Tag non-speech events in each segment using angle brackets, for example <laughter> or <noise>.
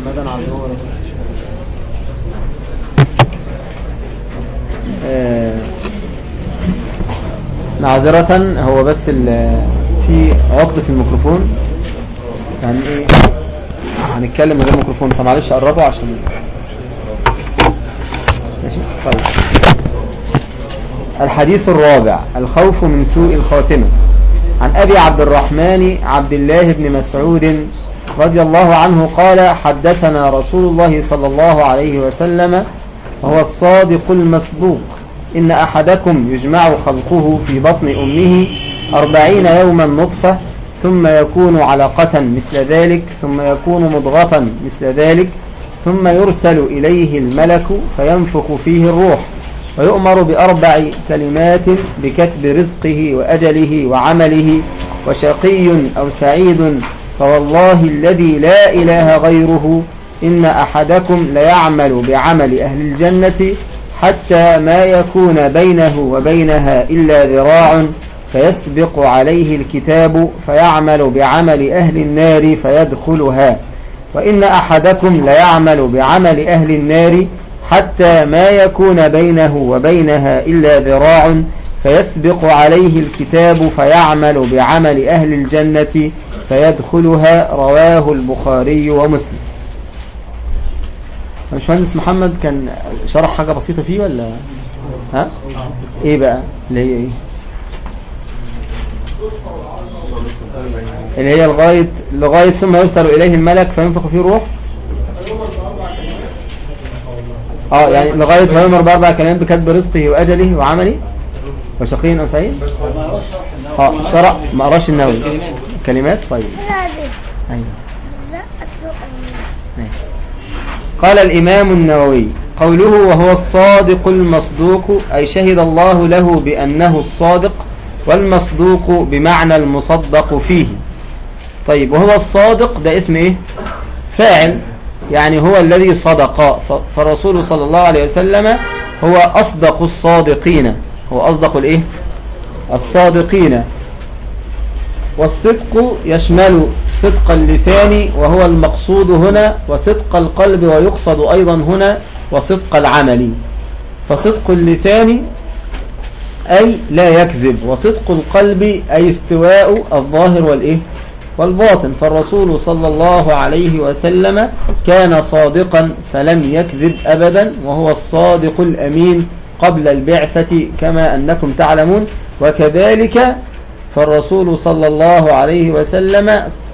محمدا عبده ورسوله معذرة هو بس في عطل في الميكروفون. يعني إيه؟ هنتكلم من غير ميكروفون. فمعلش قربوا عشان ماشي؟ طيب. الحديث الرابع. الخوف من سوء الخاتمة. عن أبي عبد الرحمن عبد الله بن مسعود رضي الله عنه قال حدثنا رسول الله صلى الله عليه وسلم وهو الصادق المصدوق. إن أحدكم يجمع خلقه في بطن أمه أربعين يوما نطفة ثم يكون علقة مثل ذلك ثم يكون مضغة مثل ذلك ثم يرسل إليه الملك فينفخ فيه الروح ويؤمر بأربع كلمات بكتب رزقه وأجله وعمله وشقي أو سعيد فوالله الذي لا إله غيره إن أحدكم ليعمل بعمل أهل الجنة حتى ما يكون بينه وبينها إلا ذراع فيسبق عليه الكتاب فيعمل بعمل أهل النار فيدخلها وإن أحدكم ليعمل بعمل أهل النار حتى ما يكون بينه وبينها إلا ذراع فيسبق عليه الكتاب فيعمل بعمل أهل الجنة فيدخلها رواه البخاري ومسلم. مهندس محمد كان شرح حاجة بسيطة فيه ولا؟ ها؟ إيه بقى؟ اللي هي إيه؟ اللي هي لغاية لغاية ثم يرسل إليه الملك فينفخ فيه الروح؟ آه يعني لغاية ما يؤمر بأربع كلمات بكتب رزقه وأجله وعمله؟ وشقي أو سعيد آه شرع ما قراش النووي. كلمات؟ طيب. أيوة. ماشي. قال الإمام النووي قوله وهو الصادق المصدوق أي شهد الله له بأنه الصادق والمصدوق بمعنى المصدق فيه. طيب وهو الصادق ده اسم إيه؟ فاعل. يعني هو الذي صدق. ف- فالرسول صلى الله عليه وسلم هو أصدق الصادقين. هو أصدق الإيه؟ الصادقين. والصدق يشمل صدق اللسان وهو المقصود هنا وصدق القلب ويقصد أيضا هنا وصدق العمل. فصدق اللسان أي لا يكذب وصدق القلب أي استواء الظاهر والإيه؟ والباطن. فالرسول صلى الله عليه وسلم كان صادقا فلم يكذب أبدا وهو الصادق الأمين. قبل البعثة كما أنكم تعلمون وكذلك فالرسول صلى الله عليه وسلم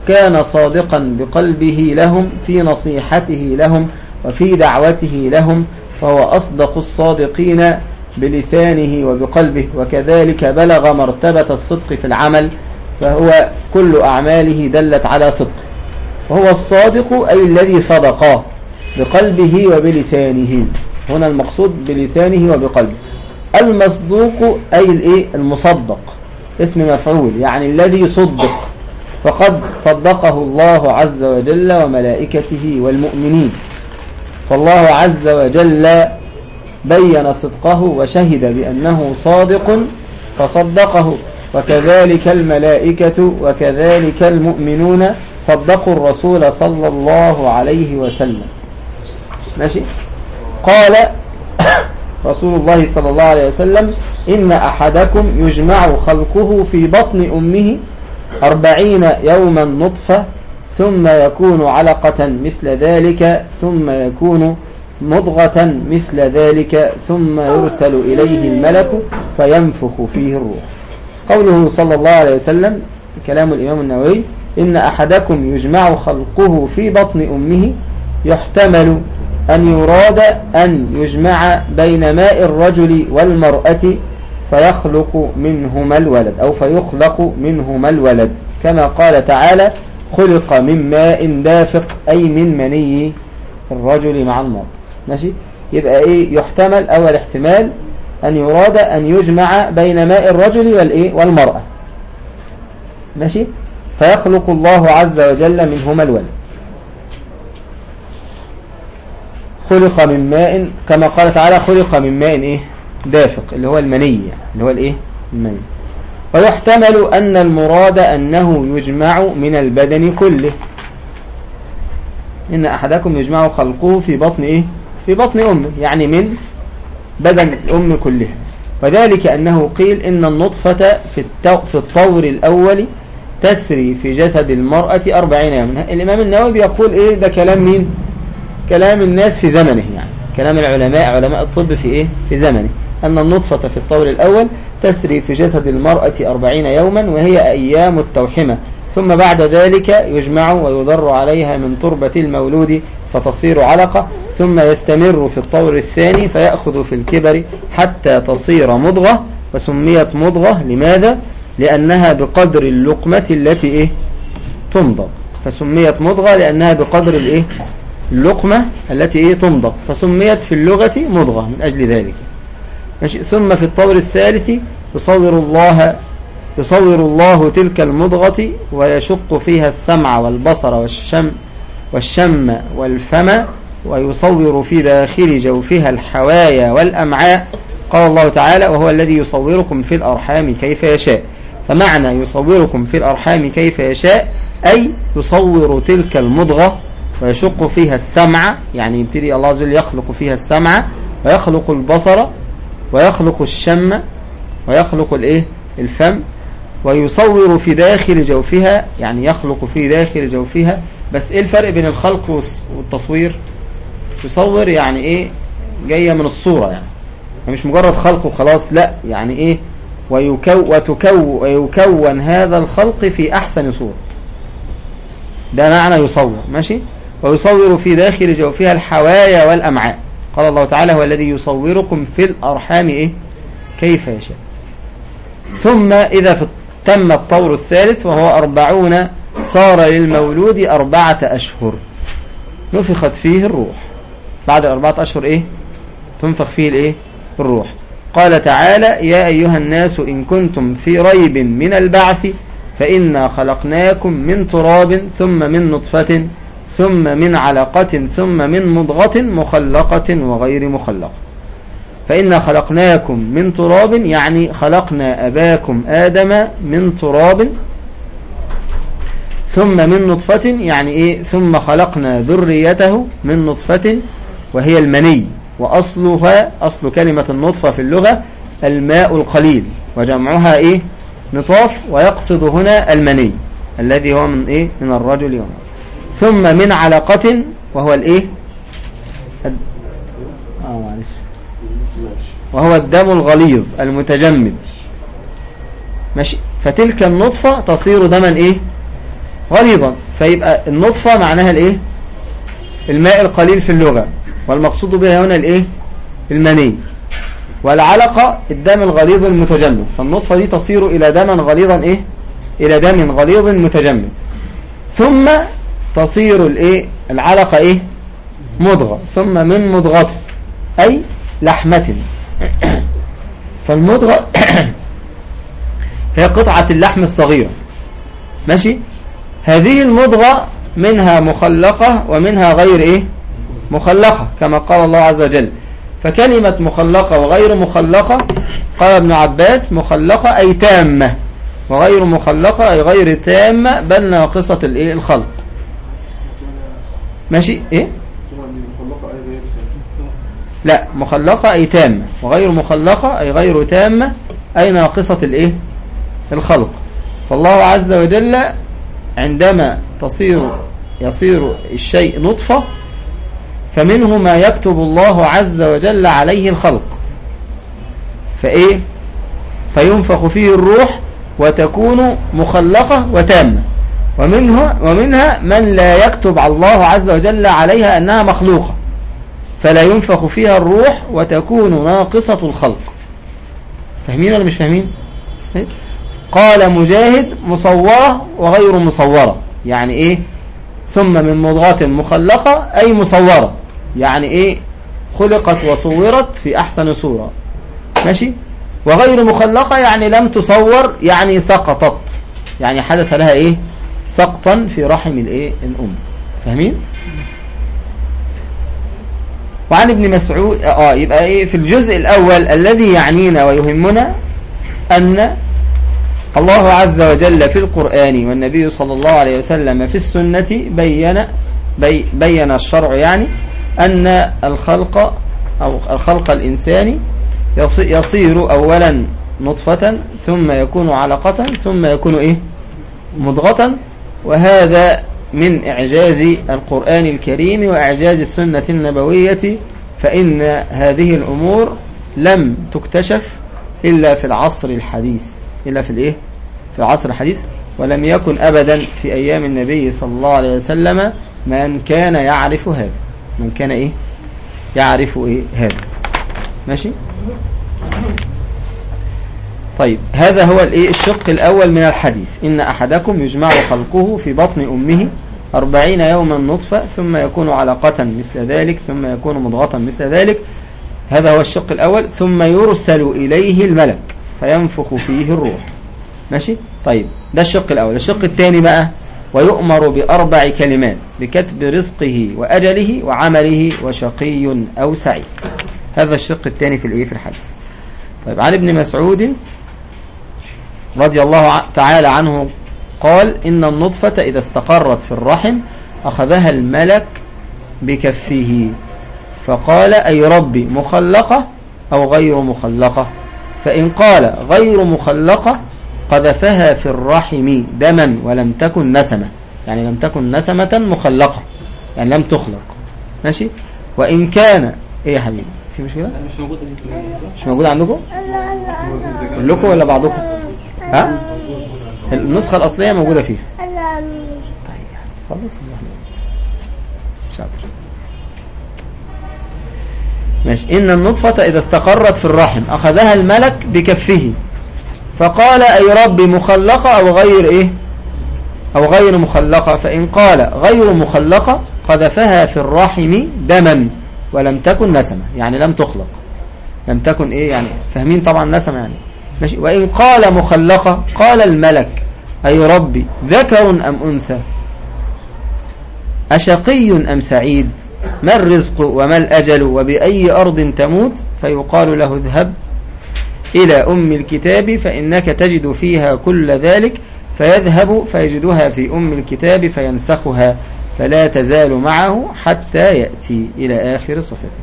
كان صادقا بقلبه لهم في نصيحته لهم وفي دعوته لهم فهو أصدق الصادقين بلسانه وبقلبه. وكذلك بلغ مرتبة الصدق في العمل فهو كل أعماله دلت على صدق. وهو الصادق أي الذي صدق بقلبه وبلسانه. هنا المقصود بلسانه وبقلبه. المصدوق أي الإيه؟ المصدق. اسم مفعول يعني الذي صدق فقد صدقه الله عز وجل وملائكته والمؤمنين. فالله عز وجل بين صدقه وشهد بأنه صادق فصدقه. وكذلك الملائكة وكذلك المؤمنون صدقوا الرسول صلى الله عليه وسلم. ماشي؟ قال <coughs> رسول الله صلى الله عليه وسلم إن أحدكم يجمع خلقه في بطن أمه أربعين يوما نطفة ثم يكون علقة مثل ذلك ثم يكون مضغة مثل ذلك ثم يرسل إليه الملك فينفخ فيه الروح. قوله صلى الله عليه وسلم كلام الإمام النووي إن أحدكم يجمع خلقه في بطن أمه يحتمل أن يراد أن يجمع بين ماء الرجل والمرأة فيخلق منهما الولد أو فيخلق منهما الولد. كما قال تعالى خلق من ماء دافق أي من مني الرجل مع المرأة ماشي؟ يبقى إيه؟ يحتمل أول احتمال أن يراد أن يجمع بين ماء الرجل والإيه؟ والمرأة. ماشي؟ فيخلق الله عز وجل منهما الولد. خلق من ماء كما قال تعالى خلق من ماء إيه؟ دافق اللي هو المني اللي هو الإيه؟ المني. ويحتمل أن المراد أنه يجمع من البدن كله. إن أحدكم يجمع خلقه في بطن إيه؟ في بطن أمه يعني من بدن الأم كلها. وذلك أنه قيل إن النطفة في, في الطور الأول تسري في جسد المرأة أربعين يوما. الإمام النووي بيقول إيه؟ ده كلام مين؟ كلام الناس في زمنه يعني. كلام العلماء علماء الطب في إيه؟ في زمنه. أن النطفة في الطور الأول تسري في جسد المرأة أربعين يوما وهي أيام التوحمة. ثم بعد ذلك يجمع ويضر عليها من تربة المولود فتصير علقة. ثم يستمر في الطور الثاني فيأخذ في الكبر حتى تصير مضغة. وسميت مضغة لماذا؟ لأنها بقدر اللقمة التي إيه؟ تمضغ. فسميت مضغة لأنها بقدر الإيه؟ اللقمة التي إيه تمضغ فسميت في اللغة مضغة من أجل ذلك. ماشي؟ ثم في الطور الثالث يصور الله يصور الله تلك المضغة ويشق فيها السمع والبصر والشم والشم والفم ويصور في داخل جوفها الحوايا والأمعاء. قال الله تعالى وهو الذي يصوركم في الأرحام كيف يشاء فمعنى يصوركم في الأرحام كيف يشاء أي يصور تلك المضغة ويشق فيها السمع يعني يبتدي الله عز وجل يخلق فيها السمع ويخلق البصر ويخلق الشم ويخلق الإيه؟ الفم ويصور في داخل جوفها يعني يخلق في داخل جوفها. بس إيه الفرق بين الخلق والتصوير؟ يصور يعني إيه؟ جاية من الصورة يعني. مش مجرد خلق وخلاص لا يعني إيه؟ ويكو وتكو ويكون هذا الخلق في أحسن صورة. ده معنى يصور ماشي؟ ويصور في داخل جوفها الحوايا والأمعاء. قال الله تعالى هو الذي يصوركم في الأرحام إيه؟ كيف يشاء. ثم في تم الطور الثالث وهو أربعون صار للمولود أربعة أشهر. نفخت فيه الروح. بعد أربعة أشهر إيه؟ تنفخ فيه الإيه؟ الروح. قال تعالى يا أيها الناس إن كنتم في ريب من البعث فإنا خلقناكم من تراب ثم من نطفة ثم من علقة ثم من مضغة مخلقة وغير مخلقة فإنا خلقناكم من تراب يعني خلقنا أباكم آدم من تراب. ثم من نطفة يعني إيه؟ ثم خلقنا ذريته من نطفة وهي المني. وأصلها أصل كلمة النطفة في اللغة الماء القليل. وجمعها إيه؟ نطاف ويقصد هنا المني الذي هو من إيه؟ من الرجل يوم ثم من علقة وهو الإيه؟ آه معلش. وهو الدم الغليظ المتجمد. ماشي. فتلك النطفة تصير دما إيه؟ غليظا. فيبقى النطفة معناها الإيه؟ الماء القليل في اللغة. والمقصود بها هنا الإيه؟ المني. والعلقة الدم الغليظ المتجمد. فالنطفة دي تصير إلى دما غليظا إيه؟ إلى دم غليظ متجمد. ثم تصير الايه؟ العلقة إيه؟ مضغة. ثم من مضغة أي لحمة. فالمضغة هي قطعة اللحم الصغيرة ماشي؟ هذه المضغة منها مخلقة ومنها غير إيه؟ مخلقة كما قال الله عز وجل. فكلمة مخلقة وغير مخلقة قال ابن عباس مخلقة أي تامة. وغير مخلقة أي غير تامة بل ناقصة الخلق. ماشي؟ إيه؟ لا مخلقة أي تامة. وغير مخلقة أي غير تامة أي ناقصة الإيه؟ الخلق. فالله عز وجل عندما تصير يصير الشيء نطفة فمنه ما يكتب الله عز وجل عليه الخلق. فإيه؟ فينفخ فيه الروح وتكون مخلقة وتامة. ومنه ومنها من لا يكتب الله عز وجل عليها أنها مخلوقة. فلا ينفخ فيها الروح وتكون ناقصة الخلق. فاهمين ولا مش فاهمين؟ قال مجاهد مصورة وغير مصورة. يعني إيه؟ ثم من مضغة مخلقة أي مصورة. يعني إيه؟ خلقت وصورت في أحسن صورة. ماشي؟ وغير مخلقة يعني لم تصور يعني سقطت. يعني حدث لها إيه؟ سقطا في رحم الإيه؟ الأم. فاهمين؟ وعن ابن مسعود آه يبقى إيه؟ في الجزء الأول الذي يعنينا ويهمنا أن الله عز وجل في القرآن والنبي صلى الله عليه وسلم في السنة بين بي بين الشرع يعني أن الخلق أو الخلق الإنساني يصير أولا نطفة ثم يكون علقة ثم يكون إيه؟ مضغة وهذا من إعجاز القرآن الكريم وإعجاز السنة النبوية فإن هذه الأمور لم تكتشف إلا في العصر الحديث. إلا في الإيه؟ في العصر الحديث. ولم يكن أبدا في أيام النبي صلى الله عليه وسلم من كان يعرف هذا. من كان إيه؟ يعرف إيه هذا. ماشي؟ طيب هذا هو الإيه؟ الشق الأول من الحديث. إن أحدكم يجمع خلقه في بطن أمه أربعين يوما نطفة ثم يكون علقة مثل ذلك ثم يكون مضغة مثل ذلك. هذا هو الشق الأول. ثم يرسل إليه الملك فينفخ فيه الروح. ماشي؟ طيب ده الشق الأول. الشق الثاني بقى ويؤمر بأربع كلمات بكتب رزقه وأجله وعمله وشقي أو سعيد. هذا الشق الثاني في الإيه؟ في الحديث. طيب عن ابن مسعود رضي الله تعالى عنه قال إن النطفة إذا استقرت في الرحم أخذها الملك بكفه. فقال أي ربي مخلقة أو غير مخلقة؟ فإن قال غير مخلقة قذفها في الرحم دما ولم تكن نسمة. يعني لم تكن نسمة مخلقة يعني لم تخلق. ماشي؟ وإن كان إيه يا حبيبي؟ في مشكلة؟ مش موجودة عندكم؟ كلكم ولا بعضكم؟ ها؟ النسخة الأصلية موجودة فيها. طيب خلص شاطر. ماشي. إن النطفة إذا استقرت في الرحم أخذها الملك بكفه. فقال أي رب مخلقة أو غير إيه؟ أو غير مخلقة فإن قال غير مخلقة قذفها في الرحم دما ولم تكن نسمة يعني لم تخلق. لم تكن إيه؟ يعني فاهمين طبعا نسمة يعني. ماشي. وإن قال مخلقة قال الملك. أي ربي ذكر أم أنثى؟ أشقي أم سعيد؟ ما الرزق وما الأجل وبأي أرض تموت؟ فيقال له اذهب إلى أم الكتاب فإنك تجد فيها كل ذلك. فيذهب فيجدها في أم الكتاب فينسخها. فلا تزال معه حتى يأتي إلى آخر صفته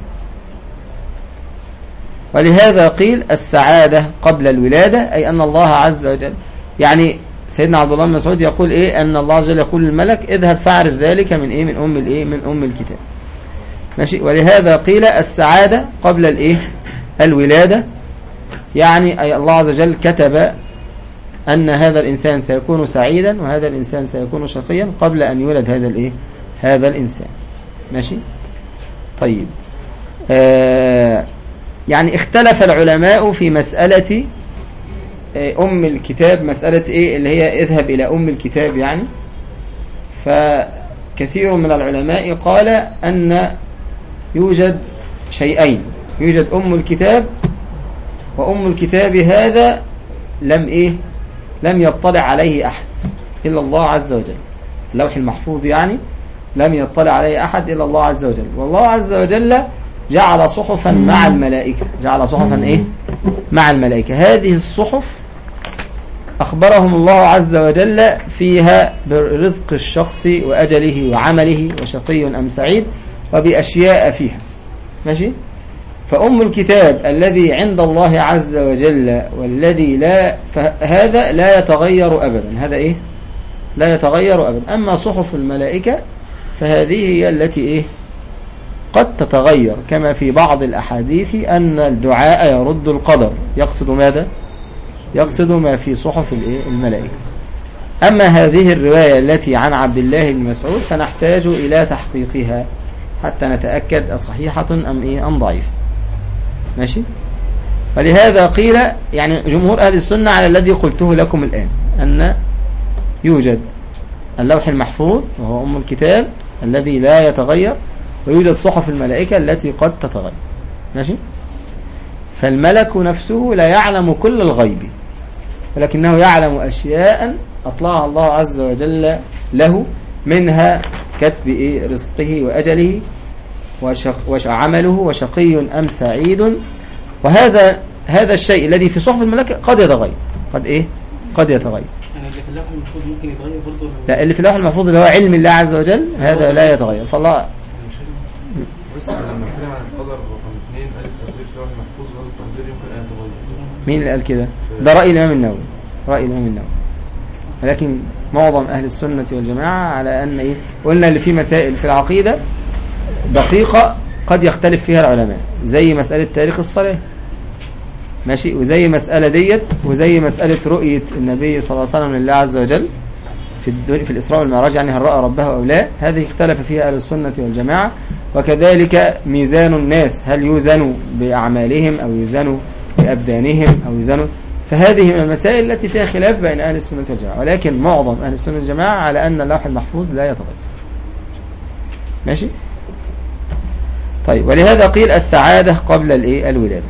ولهذا قيل السعادة قبل الولادة أي أن الله عز وجل يعني سيدنا عبد الله بن مسعود يقول إيه؟ أن الله عز وجل يقول للملك اذهب فاعرف ذلك من إيه؟ من أم الإيه؟ من أم الكتاب. ماشي؟ ولهذا قيل السعادة قبل الإيه؟ الولادة. يعني أي الله عز وجل كتب أن هذا الإنسان سيكون سعيدا وهذا الإنسان سيكون شقيا قبل أن يولد هذا الإيه؟ هذا الإنسان. ماشي؟ طيب. آه يعني اختلف العلماء في مسألة آه، أم الكتاب مسألة إيه؟ اللي هي اذهب إلى أم الكتاب يعني. فكثير من العلماء قال أن يوجد شيئين يوجد أم الكتاب وأم الكتاب هذا لم إيه؟ لم يطلع عليه أحد إلا الله عز وجل. اللوح المحفوظ يعني لم يطلع عليه أحد إلا الله عز وجل. والله عز وجل جعل صحفا مع الملائكة. جعل صحفا إيه؟ مع الملائكة. هذه الصحف أخبرهم الله عز وجل فيها برزق الشخص وأجله وعمله وشقي أم سعيد وبأشياء فيها. ماشي؟ فأم الكتاب الذي عند الله عز وجل والذي لا فهذا لا يتغير أبدا. هذا إيه؟ لا يتغير أبدا. أما صحف الملائكة فهذه هي التي إيه؟ قد تتغير كما في بعض الأحاديث أن الدعاء يرد القدر. يقصد ماذا؟ يقصد ما في صحف الملائكة. أما هذه الرواية التي عن عبد الله بن مسعود فنحتاج إلى تحقيقها حتى نتأكد أصحيحة أم إيه؟ أم ضعيف ماشي؟ ولهذا قيل يعني جمهور أهل السنة على الذي قلته لكم الآن أن يوجد اللوح المحفوظ وهو أم الكتاب الذي لا يتغير ويوجد صحف الملائكة التي قد تتغير. ماشي؟ فالملك نفسه لا يعلم كل الغيب ولكنه يعلم أشياء أطلعها الله عز وجل له منها كتب إيه؟ رزقه وأجله وعمله وشقي أم سعيد. وهذا هذا الشيء الذي في صحف الملائكة قد يتغير. قد إيه؟ قد يتغير. لا اللي في اللوح المحفوظ اللي هو علم الله عز وجل هذا لا يتغير. فالله بس لما اتكلم عن القدر رقم اثنين قال التقدير في اللوح المحفوظ وهذا التقدير يمكن أن يتغير. مين اللي قال كده؟ ده رأي الإمام النووي. رأي الإمام النووي. ولكن معظم أهل السنة والجماعة على أن إيه؟ قلنا اللي في مسائل في العقيدة دقيقة قد يختلف فيها العلماء. زي مسألة تاريخ الصلاة. ماشي؟ وزي مسألة ديت وزي مسألة رؤية النبي صلى الله عليه وسلم لله عز وجل. في في الإسراء والمعراج يعني هل رأى ربه أو لا هذه اختلف فيها أهل السنة والجماعة. وكذلك ميزان الناس هل يوزنوا بأعمالهم أو يوزنوا بأبدانهم أو يوزنوا فهذه من المسائل التي فيها خلاف بين أهل السنة والجماعة. ولكن معظم أهل السنة والجماعة على أن اللوح المحفوظ لا يتغير ماشي؟ طيب ولهذا قيل السعادة قبل الإيه؟ الولادة.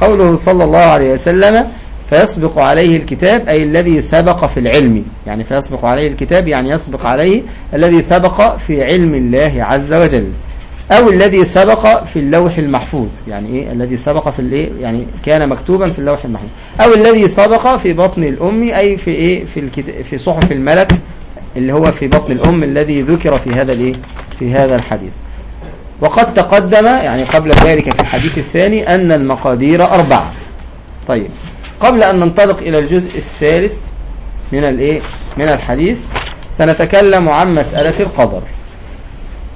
قوله صلى الله عليه وسلم فيسبق عليه الكتاب أي الذي سبق في العلم. يعني فيسبق عليه الكتاب يعني يسبق عليه الذي سبق في علم الله عز وجل. أو الذي سبق في اللوح المحفوظ. يعني إيه؟ الذي سبق في الإيه؟ يعني كان مكتوبا في اللوح المحفوظ. أو الذي سبق في بطن الأم أي في إيه؟ في. في صحف الملك اللي هو في بطن الأم الذي ذكر في هذا الإيه؟ في هذا الحديث. وقد تقدم يعني قبل ذلك في الحديث الثاني أن المقادير أربعة. طيب. قبل أن ننطلق إلى الجزء الثالث من الإيه؟ من الحديث سنتكلم عن مسألة القدر.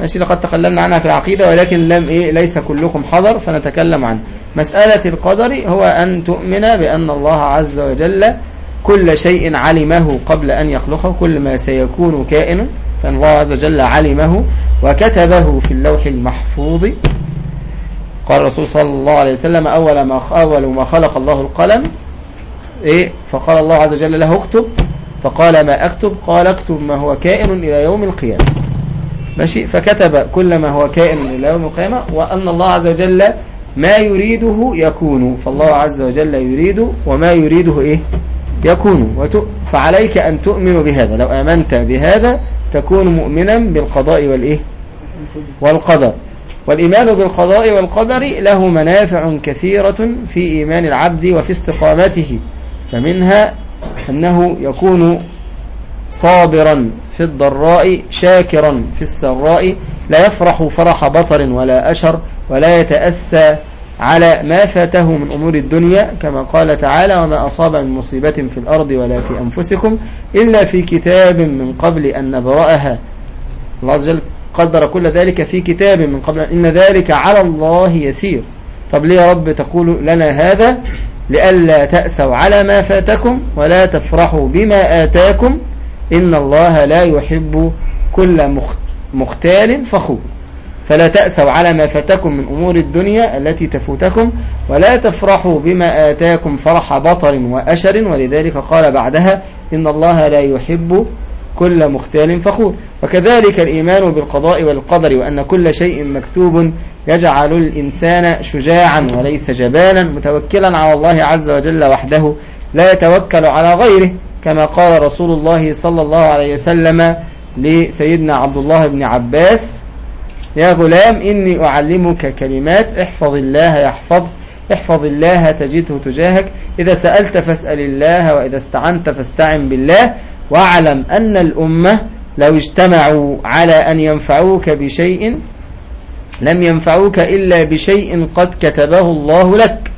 ماشي لقد تكلمنا عنها في العقيدة ولكن لم إيه؟ ليس كلكم حضر فنتكلم عنه مسألة القدر. هو أن تؤمن بأن الله عز وجل كل شيء علمه قبل أن يخلقه كل ما سيكون كائن فإن الله عز وجل علمه وكتبه في اللوح المحفوظ. قال الرسول صلى الله عليه وسلم أول ما أول ما خلق الله القلم إيه؟ فقال الله عز وجل له اكتب. فقال ما أكتب؟ قال اكتب ما هو كائن إلى يوم القيامة. ماشي؟ فكتب كل ما هو كائن إلى يوم القيامة وأن الله عز وجل ما يريده يكون. فالله عز وجل يريد وما يريده إيه؟ يكون. فعليك أن تؤمن بهذا. لو آمنت بهذا تكون مؤمنا بالقضاء والإيه؟ والقدر. والإيمان بالقضاء والقدر له منافع كثيرة في إيمان العبد وفي استقامته. فمنها أنه يكون صابرا في الضراء شاكرا في السراء لا يفرح فرح بطر ولا أشر ولا يتأسى على ما فاته من أمور الدنيا كما قال تعالى وما أصاب من مصيبة في الأرض ولا في أنفسكم إلا في كتاب من قبل أن نبرأها. الله عز وجل قدر كل ذلك في كتاب من قبل إن ذلك على الله يسير. طب ليه يا رب تقول لنا هذا؟ لئلا تأسوا على ما فاتكم ولا تفرحوا بما آتاكم إن الله لا يحب كل مختال فخور. فلا تأسوا على ما فاتكم من أمور الدنيا التي تفوتكم ولا تفرحوا بما آتاكم فرح بطر وأشر ولذلك قال بعدها إن الله لا يحب كل مختال فخور. وكذلك الإيمان بالقضاء والقدر وأن كل شيء مكتوب يجعل الإنسان شجاعا وليس جبانا متوكلا على الله عز وجل وحده لا يتوكل على غيره كما قال رسول الله صلى الله عليه وسلم لسيدنا عبد الله بن عباس يا غلام إني أعلمك كلمات احفظ الله يحفظ احفظ الله تجده تجاهك إذا سألت فاسأل الله وإذا استعنت فاستعن بالله. واعلم أن الأمة لو اجتمعوا على أن ينفعوك بشيء لم ينفعوك إلا بشيء قد كتبه الله لك.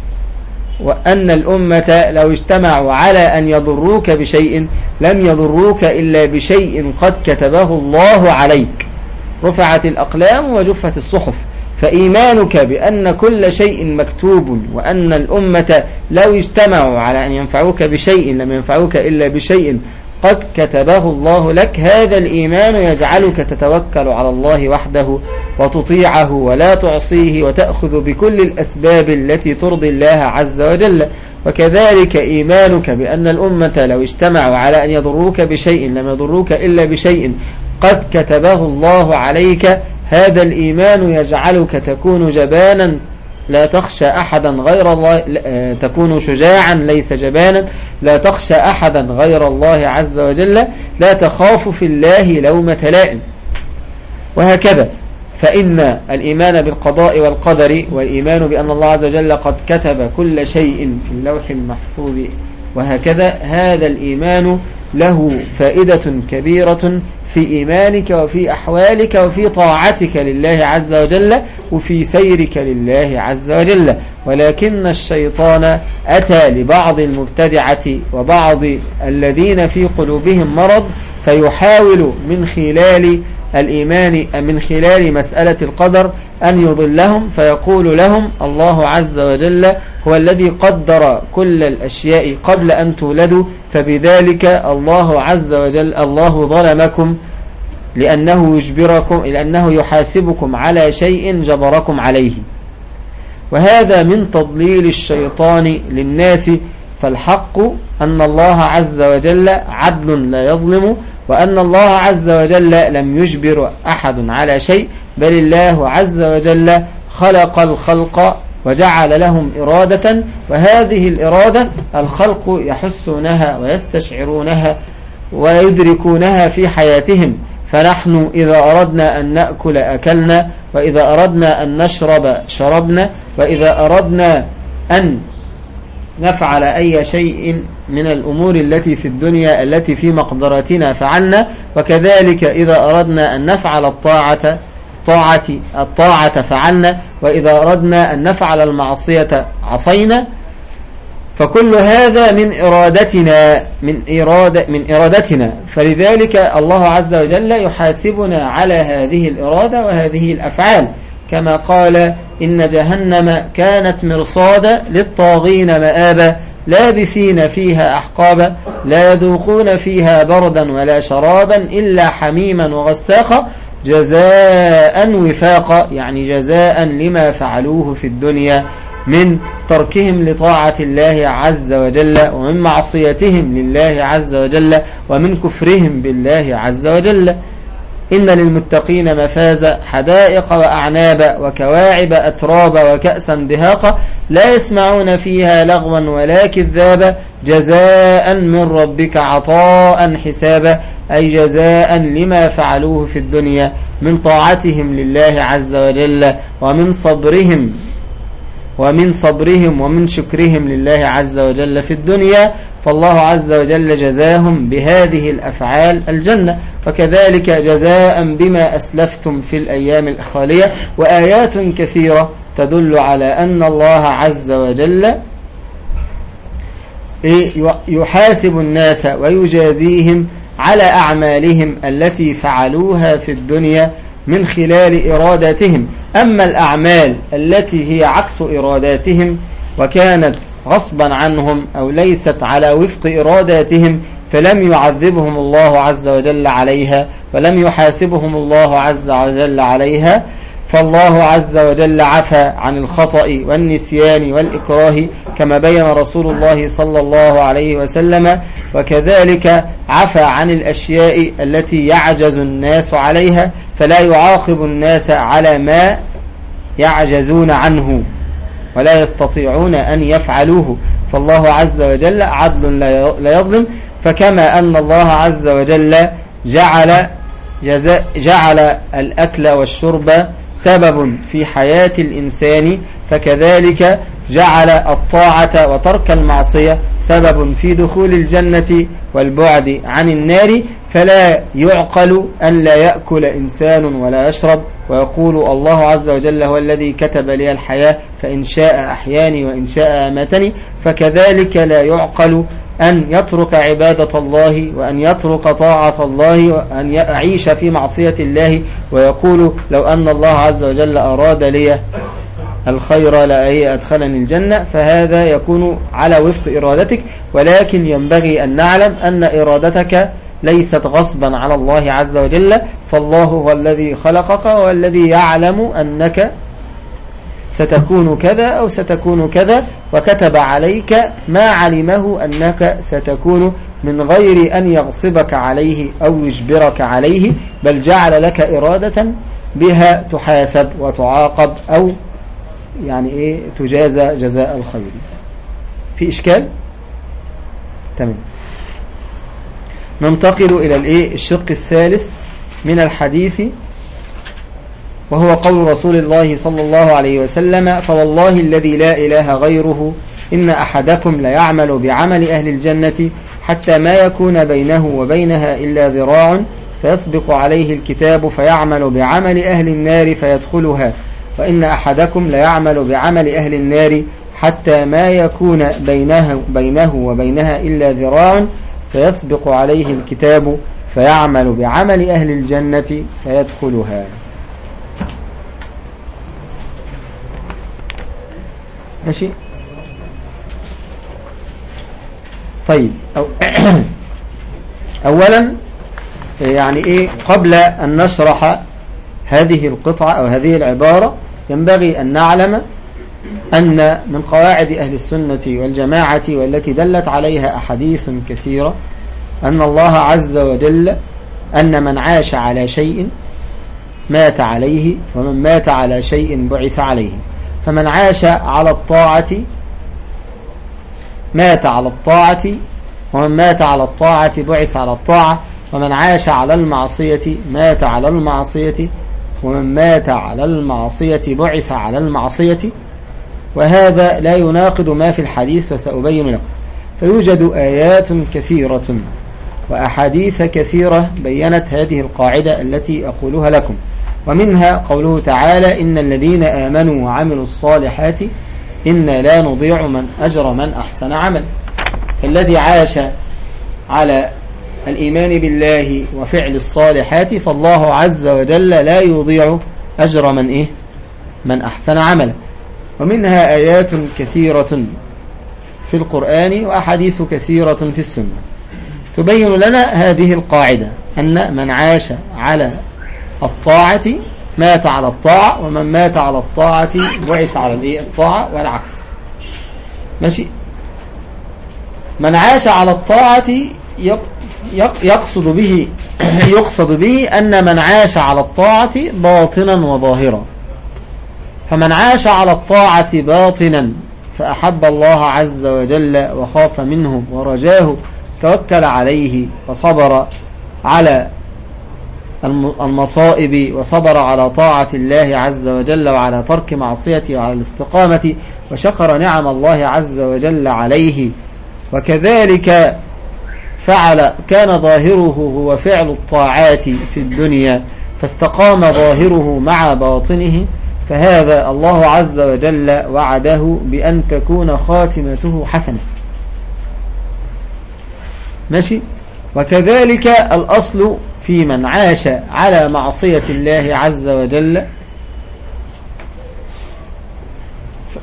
وأن الأمة لو اجتمعوا على أن يضروك بشيء لم يضروك إلا بشيء قد كتبه الله عليك. رفعت الأقلام وجفت الصحف. فإيمانك بأن كل شيء مكتوب وأن الأمة لو اجتمعوا على أن ينفعوك بشيء لم ينفعوك إلا بشيء قد كتبه الله لك هذا الإيمان يجعلك تتوكل على الله وحده وتطيعه ولا تعصيه وتأخذ بكل الأسباب التي ترضي الله عز وجل. وكذلك إيمانك بأن الأمة لو اجتمعوا على أن يضروك بشيء لم يضروك إلا بشيء قد كتبه الله عليك. هذا الإيمان يجعلك تكون جبانا لا تخشى أحدا غير الله تكون شجاعا ليس جبانا. لا تخشى أحدا غير الله عز وجل. لا تخاف في الله لومة لائم. وهكذا. فإن الإيمان بالقضاء والقدر والإيمان بأن الله عز وجل قد كتب كل شيء في اللوح المحفوظ وهكذا هذا الإيمان له فائدة كبيرة في إيمانك وفي أحوالك وفي طاعتك لله عز وجل وفي سيرك لله عز وجل. ولكن الشيطان أتى لبعض المبتدعة وبعض الذين في قلوبهم مرض فيحاول من خلال الإيمان من خلال مسألة القدر أن يضلهم فيقول لهم الله عز وجل هو الذي قدر كل الأشياء قبل أن تولدوا فبذلك الله عز وجل الله ظلمكم لأنه يجبركم لأنه يحاسبكم على شيء جبركم عليه. وهذا من تضليل الشيطان للناس فالحق أن الله عز وجل عدل لا يظلم وأن الله عز وجل لم يجبر أحد على شيء بل الله عز وجل خلق الخلق وجعل لهم إرادة وهذه الإرادة الخلق يحسونها ويستشعرونها ويدركونها في حياتهم. فنحن إذا أردنا أن نأكل أكلنا وإذا أردنا أن نشرب شربنا وإذا أردنا أن نفعل أي شيء من الأمور التي في الدنيا التي في مقدرتنا فعلنا وكذلك إذا أردنا أن نفعل الطاعة الطاعة, الطاعة فعلنا وإذا أردنا أن نفعل المعصية عصينا فكل هذا من إرادتنا من إرادة من إرادتنا. فلذلك الله عز وجل يحاسبنا على هذه الإرادة وهذه الأفعال. كما قال إن جهنم كانت مرصادا للطاغين مآبا لابثين فيها أحقابا لا يذوقون فيها بردا ولا شرابا إلا حميما وغساقا جزاء وفاقا يعني جزاء لما فعلوه في الدنيا من تركهم لطاعة الله عز وجل ومن معصيتهم لله عز وجل ومن كفرهم بالله عز وجل. إن للمتقين مفازا حدائق وأعناب وكواعب أتراب وكأسا دهاقا لا يسمعون فيها لغوا ولا كذابا جزاء من ربك عطاء حسابا أي جزاء لما فعلوه في الدنيا من طاعتهم لله عز وجل ومن صبرهم ومن صبرهم ومن شكرهم لله عز وجل في الدنيا فالله عز وجل جزاهم بهذه الأفعال الجنة وكذلك جزاء بما أسلفتم في الأيام الخالية وآيات كثيرة تدل على أن الله عز وجل يحاسب الناس ويجازيهم على أعمالهم التي فعلوها في الدنيا من خلال إراداتهم. أما الأعمال التي هي عكس إراداتهم وكانت غصبا عنهم أو ليست على وفق إراداتهم فلم يعذبهم الله عز وجل عليها ولم يحاسبهم الله عز وجل عليها فالله عز وجل عفى عن الخطأ والنسيان والإكراه كما بين رسول الله صلى الله عليه وسلم وكذلك عفى عن الأشياء التي يعجز الناس عليها فلا يعاقب الناس على ما يعجزون عنه. ولا يستطيعون أن يفعلوه. فالله عز وجل عدل لا يظلم. فكما أن الله عز وجل جعل جزاء جعل الأكل والشرب سبب في حياة الإنسان فكذلك جعل الطاعة وترك المعصية سبب في دخول الجنة والبعد عن النار. فلا يعقل أن لا يأكل إنسان ولا يشرب. ويقول الله عز وجل هو الذي كتب لي الحياة فإن شاء أحياني وإن شاء أماتني. فكذلك لا يعقل أن يترك عبادة الله وأن يترك طاعة الله وأن يعيش في معصية الله. ويقول لو أن الله عز وجل أراد لي الخير لأي أدخلني الجنة فهذا يكون على وفق إرادتك. ولكن ينبغي أن نعلم أن إرادتك ليست غصبا على الله عز وجل فالله هو الذي خلقك والذي يعلم أنك ستكون كذا أو ستكون كذا وكتب عليك ما علمه أنك ستكون من غير أن يغصبك عليه أو يجبرك عليه بل جعل لك إرادة بها تحاسب وتعاقب أو يعني إيه تجازى جزاء الخير. في إشكال؟ تمام. ننتقل إلى الإيه؟ الشق الثالث من الحديث وهو قول رسول الله صلى الله عليه وسلم فوالله الذي لا إله غيره إن أحدكم ليعمل بعمل أهل الجنة حتى ما يكون بينه وبينها إلا ذراع فيسبق عليه الكتاب فيعمل بعمل أهل النار فيدخلها وإن أحدكم ليعمل بعمل أهل النار حتى ما يكون بينه, بينه وبينها إلا ذراع فيسبق عليه الكتاب فيعمل بعمل أهل الجنة فيدخلها. ماشي؟ طيب أو <clears throat> أولا يعني إيه قبل أن نشرح هذه القطعة أو هذه العبارة ينبغي أن نعلم أن من قواعد أهل السنة والجماعة والتي دلت عليها أحاديث كثيرة أن الله عز وجل أن من عاش على شيء مات عليه ومن مات على شيء بعث عليه. فمن عاش على الطاعة مات على الطاعة ومن مات على الطاعة بعث على الطاعة ومن عاش على المعصية مات على المعصية ومن مات على المعصية بعث على المعصية وهذا لا يناقض ما في الحديث وسأبين لكم. فيوجد آيات كثيرة وأحاديث كثيرة بينت هذه القاعدة التي أقولها لكم. ومنها قوله تعالى إن الذين آمنوا وعملوا الصالحات إنا لا نضيع من أجر من أحسن عمل. فالذي عاش على الإيمان بالله وفعل الصالحات فالله عز وجل لا يضيع أجر من إيه؟ من أحسن عملا ومنها آيات كثيرة في القرآن وأحاديث كثيرة في السنة. تبين لنا هذه القاعدة أن من عاش على الطاعة مات على الطاعة ومن مات على الطاعة بعث على الطاعة والعكس. ماشي؟ من عاش على الطاعة يقصد به يقصد به أن من عاش على الطاعة باطنا وظاهرا. فمن عاش على الطاعة باطنا فأحب الله عز وجل وخاف منه ورجاه توكل عليه وصبر على المصائب وصبر على طاعة الله عز وجل وعلى ترك معصيته وعلى الاستقامة وشكر نعم الله عز وجل عليه. وكذلك فعل كان ظاهره هو فعل الطاعات في الدنيا فاستقام ظاهره مع باطنه فهذا الله عز وجل وعده بأن تكون خاتمته حسنة. ماشي؟ وكذلك الأصل في من عاش على معصية الله عز وجل.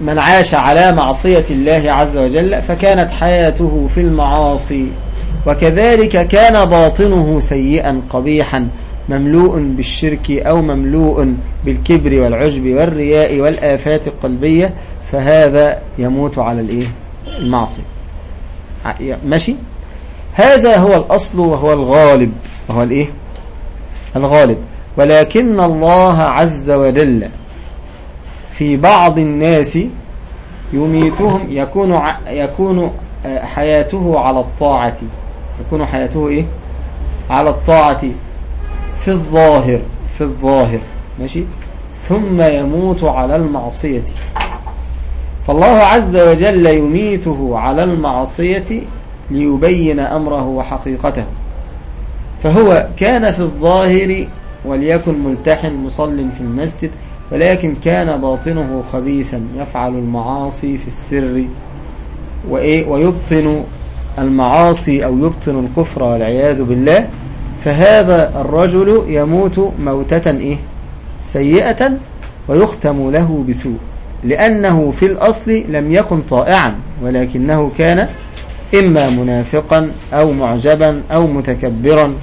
من عاش على معصية الله عز وجل فكانت حياته في المعاصي. وكذلك كان باطنه سيئا قبيحا. مملوء بالشرك أو مملوء بالكبر والعجب والرياء والآفات القلبية فهذا يموت على الإيه؟ المعصية. ماشي؟ هذا هو الأصل وهو الغالب. وهو الإيه؟ الغالب. ولكن الله عز وجل في بعض الناس يميتهم يكون يكون حياته على الطاعة. يكون حياته إيه؟ على الطاعة. في الظاهر في الظاهر ماشي؟ ثم يموت على المعصية. فالله عز وجل يميته على المعصية ليبين أمره وحقيقته. فهو كان في الظاهر وليكن ملتحن مصل في المسجد ولكن كان باطنه خبيثا يفعل المعاصي في السر. وإيه؟ ويبطن المعاصي أو يبطن الكفر والعياذ بالله فهذا الرجل يموت موتة إيه؟ سيئة ويختم له بسوء لأنه في الأصل لم يكن طائعا ولكنه كان إما منافقا أو معجبا أو متكبرا.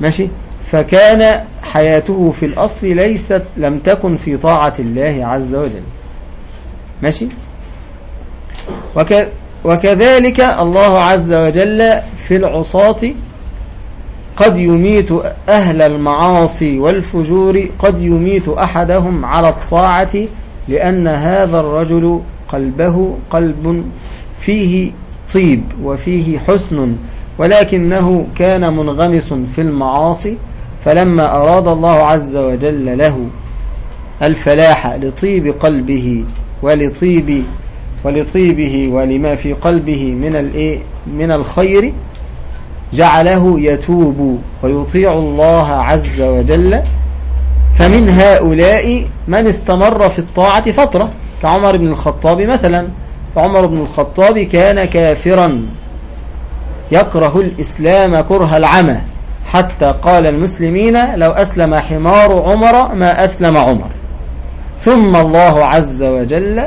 ماشي؟ فكان حياته في الأصل ليست لم تكن في طاعة الله عز وجل. ماشي؟ وك وكذلك الله عز وجل في العصاة قد يميت أهل المعاصي والفجور قد يميت أحدهم على الطاعة لأن هذا الرجل قلبه قلب فيه طيب وفيه حسن ولكنه كان منغمس في المعاصي فلما أراد الله عز وجل له الفلاح لطيب قلبه ولطيب ولطيبه ولما في قلبه من من الخير جعله يتوب ويطيع الله عز وجل فمن هؤلاء من استمر في الطاعة فترة. كعمر بن الخطاب مثلا. فعمر بن الخطاب كان كافرا يكره الإسلام كره العمى. حتى قال المسلمين لو أسلم حمار عمر ما أسلم عمر. ثم الله عز وجل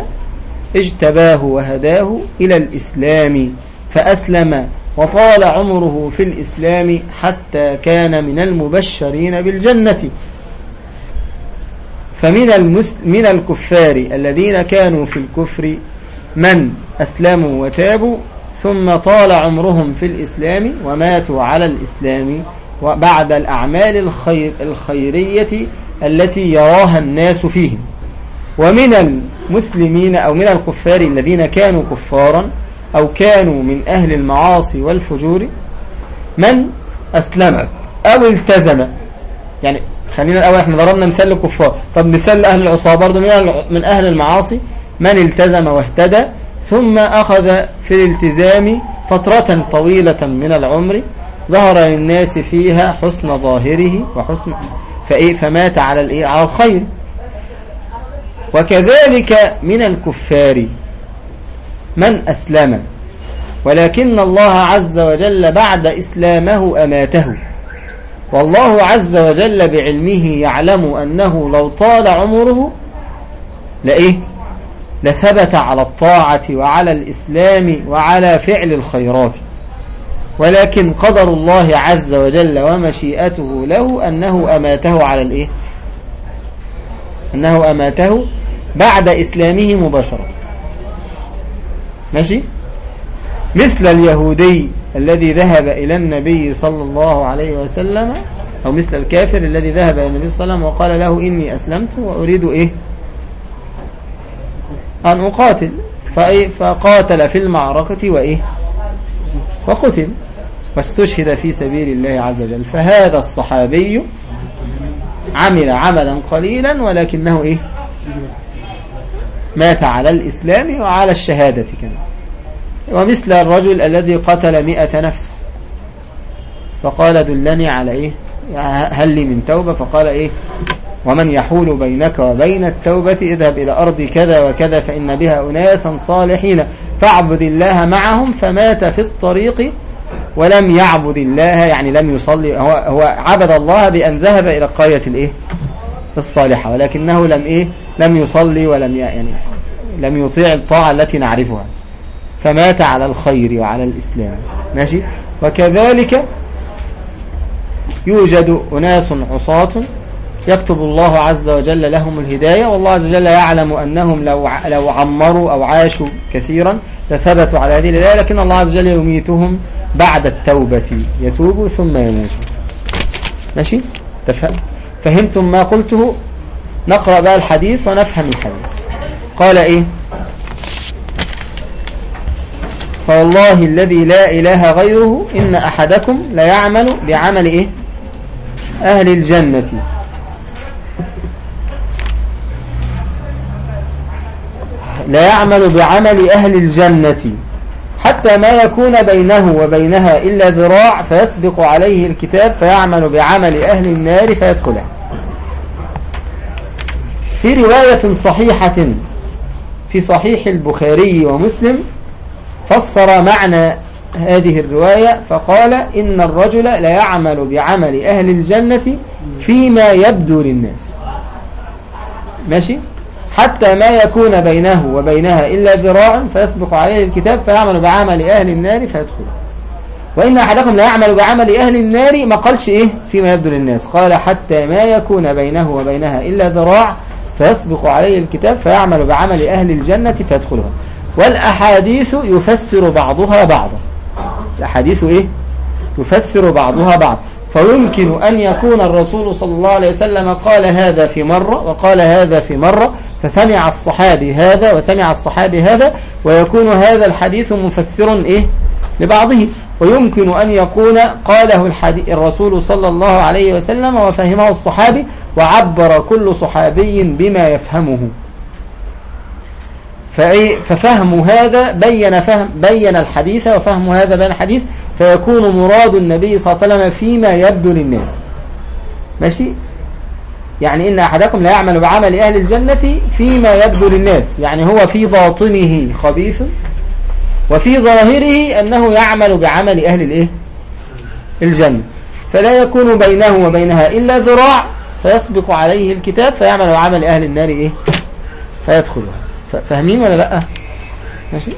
اجتباه وهداه إلى الإسلام فأسلم وطال عمره في الإسلام حتى كان من المبشرين بالجنة فمن. من الكفار الذين كانوا في الكفر من أسلموا وتابوا ثم طال عمرهم في الإسلام وماتوا على الإسلام وبعد الأعمال الخير الخيرية التي يراها الناس فيهم ومن المسلمين أو من الكفار الذين كانوا كفارا أو كانوا من أهل المعاصي والفجور من أسلم أو التزم. يعني خلينا الأول إحنا ضربنا مثال للكفار. طب مثال لأهل العصابة برضه من أهل المعاصي. من التزم واهتدى ثم أخذ في الالتزام فترة طويلة من العمر ظهر للناس فيها حسن ظاهره وحسن فإيه؟ فمات على الإيه؟ على الخير. وكذلك من الكفار. من أسلم. ولكن الله عز وجل بعد إسلامه أماته. والله عز وجل بعلمه يعلم أنه لو طال عمره لإيه؟ لثبت على الطاعة وعلى الإسلام وعلى فعل الخيرات. ولكن قدر الله عز وجل ومشيئته له أنه أماته على الإيه؟ أنه أماته بعد إسلامه مباشرة. ماشي؟ مثل اليهودي الذي ذهب إلى النبي صلى الله عليه وسلم أو مثل الكافر الذي ذهب إلى النبي صلى الله عليه وسلم وقال له إني أسلمت وأريد إيه؟ أن أقاتل. فقاتل في المعركة وإيه؟ وقتل. واستشهد في سبيل الله عز وجل. فهذا الصحابي عمل عملا قليلا ولكنه إيه؟ مات على الإسلام وعلى الشهادة كمان. ومثل الرجل الذي قتل مئة نفس. فقال دلني على إيه؟ هل لي من توبة؟ فقال إيه؟ ومن يحول بينك وبين التوبة اذهب إلى أرض كذا وكذا فإن بها أناسا صالحين. فاعبد الله معهم فمات في الطريق ولم يعبد الله يعني لم يصلي. هو, هو عبد الله بأن ذهب إلى قرية الإيه؟ الصالحة ولكنه لم إيه؟ لم يصلي ولم يعني لم يطيع الطاعة التي نعرفها. فمات على الخير وعلى الإسلام. ماشي؟ وكذلك يوجد أناس عصاة يكتب الله عز وجل لهم الهداية والله عز وجل يعلم أنهم لو لو عمروا أو عاشوا كثيرا لثبتوا على هذه الهداية لكن الله عز وجل يميتهم بعد التوبة يتوبوا ثم يموتوا. ماشي؟ تفهم؟ فهمتم ما قلته؟ نقرأ بقى الحديث ونفهم الحديث. قال إيه؟ فوالله الذي لا إله غيره إن أحدكم ليعمل بعمل إيه؟ أهل الجنة. لا يعمل بعمل أهل الجنة. حتى ما يكون بينه وبينها إلا ذراع فيسبق عليه الكتاب فيعمل بعمل أهل النار فيدخلها في رواية صحيحة في صحيح البخاري ومسلم فسر معنى هذه الرواية فقال إن الرجل لا يعمل بعمل أهل الجنة فيما يبدو للناس. ماشي؟ حتى ما يكون بينه وبينها إلا ذراع فيسبق عليه الكتاب فيعمل بعمل أهل النار فيدخل. وإن أحدكم لا يعمل بعمل أهل النار ما قالش إيه فيما يبدو للناس. قال حتى ما يكون بينه وبينها إلا ذراع فيسبق عليه الكتاب فيعمل بعمل أهل الجنة فيدخلها. والأحاديث يفسر بعضها بعضا. الأحاديث إيه؟ يفسر بعضها بعض. فيمكن أن يكون الرسول صلى الله عليه وسلم قال هذا في مرة وقال هذا في مرة فسمع الصحابي هذا وسمع الصحابي هذا ويكون هذا الحديث مفسر إيه؟ لبعضه. ويمكن أن يكون قاله الرسول صلى الله عليه وسلم وفهمه الصحابي وعبر كل صحابي بما يفهمه. ففهم هذا بين فهم بين الحديث وفهم هذا بين الحديث فيكون مراد النبي صلى الله عليه وسلم فيما يبدو للناس. ماشي؟ يعني إن أحدكم لا يعمل بعمل أهل الجنة فيما يبدو للناس. يعني هو في باطنه خبيث وفي ظاهره أنه يعمل بعمل أهل الإيه؟ الجنة. فلا يكون بينه وبينها إلا ذراع فيسبق عليه الكتاب فيعمل بعمل أهل النار إيه؟ فيدخلها. فاهمين ولا لأ؟ ماشي؟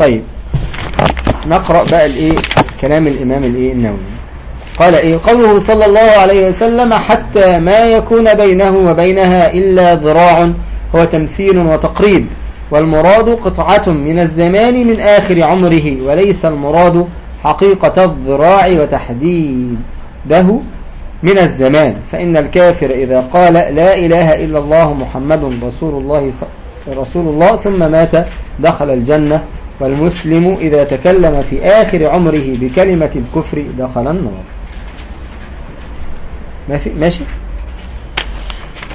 طيب. نقرأ بقى الإيه؟ كلام الإمام الإيه؟ النووي. قال إيه؟ قوله صلى الله عليه وسلم حتى ما يكون بينه وبينها إلا ذراع هو تمثيل وتقريب والمراد قطعة من الزمان من آخر عمره وليس المراد حقيقة الذراع وتحديده من الزمان. فإن الكافر إذا قال لا إله إلا الله محمد رسول الله رسول الله ثم مات دخل الجنة والمسلم إذا تكلم في آخر عمره بكلمة الكفر دخل النار. ماشي؟ ماشي؟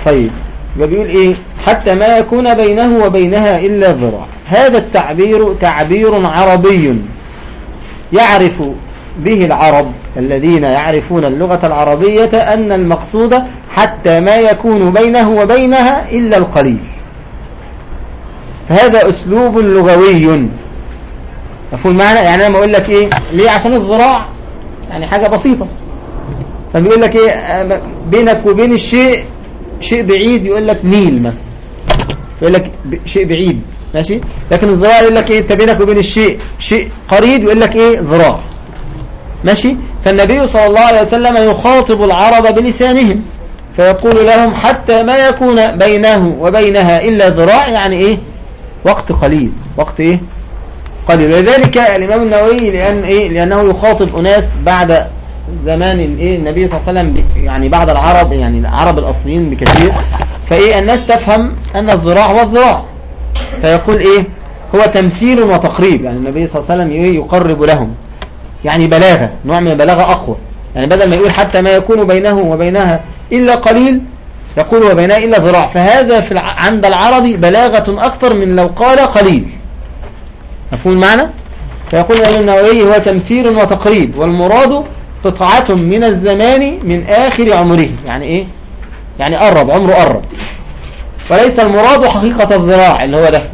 طيب. بيقول إيه؟ حتى ما يكون بينه وبينها إلا ذراع هذا التعبير تعبير عربي. يعرف به العرب الذين يعرفون اللغة العربية أن المقصود حتى ما يكون بينه وبينها إلا القليل. فهذا أسلوب لغوي. مفهوم معنى؟ يعني أنا أقول لك إيه ليه عشان الذراع؟ يعني حاجة بسيطة. فبيقول لك إيه آه، بينك وبين الشيء شيء بعيد يقول لك ميل مثلا. يقول لك شيء بعيد. ماشي؟ لكن الذراع يقول لك إيه أنت بينك وبين الشيء شيء قريب يقول لك إيه ذراع. ماشي؟ فالنبي صلى الله عليه وسلم يخاطب العرب بلسانهم فيقول لهم حتى ما يكون بينه وبينها إلا ذراع يعني إيه؟ وقت قليل. وقت إيه؟ قليل ولذلك الإمام النووي لأن إيه؟ لأنه يخاطب أناس بعد زمان الإيه النبي صلى الله عليه وسلم يعني بعد العرب يعني العرب الأصليين بكثير. فإيه؟ الناس تفهم أن الذراع هو الذراع. فيقول إيه؟ هو تمثيل وتقريب. يعني النبي صلى الله عليه وسلم إيه؟ يقرب لهم. يعني بلاغة نوع من البلاغة أقوى. يعني بدل ما يقول حتى ما يكون بينه وبينها إلا قليل يقول وبينها إلا ذراع. فهذا في الع... عند العربي بلاغة أكثر من لو قال قليل. مفهوم المعنى؟ فيقول الإمام النووي هو تمثيل وتقريب والمراد قطعة من الزمان من آخر عمره. يعني إيه؟ يعني قرب عمره قرب. وليس المراد حقيقة الذراع اللي هو ده.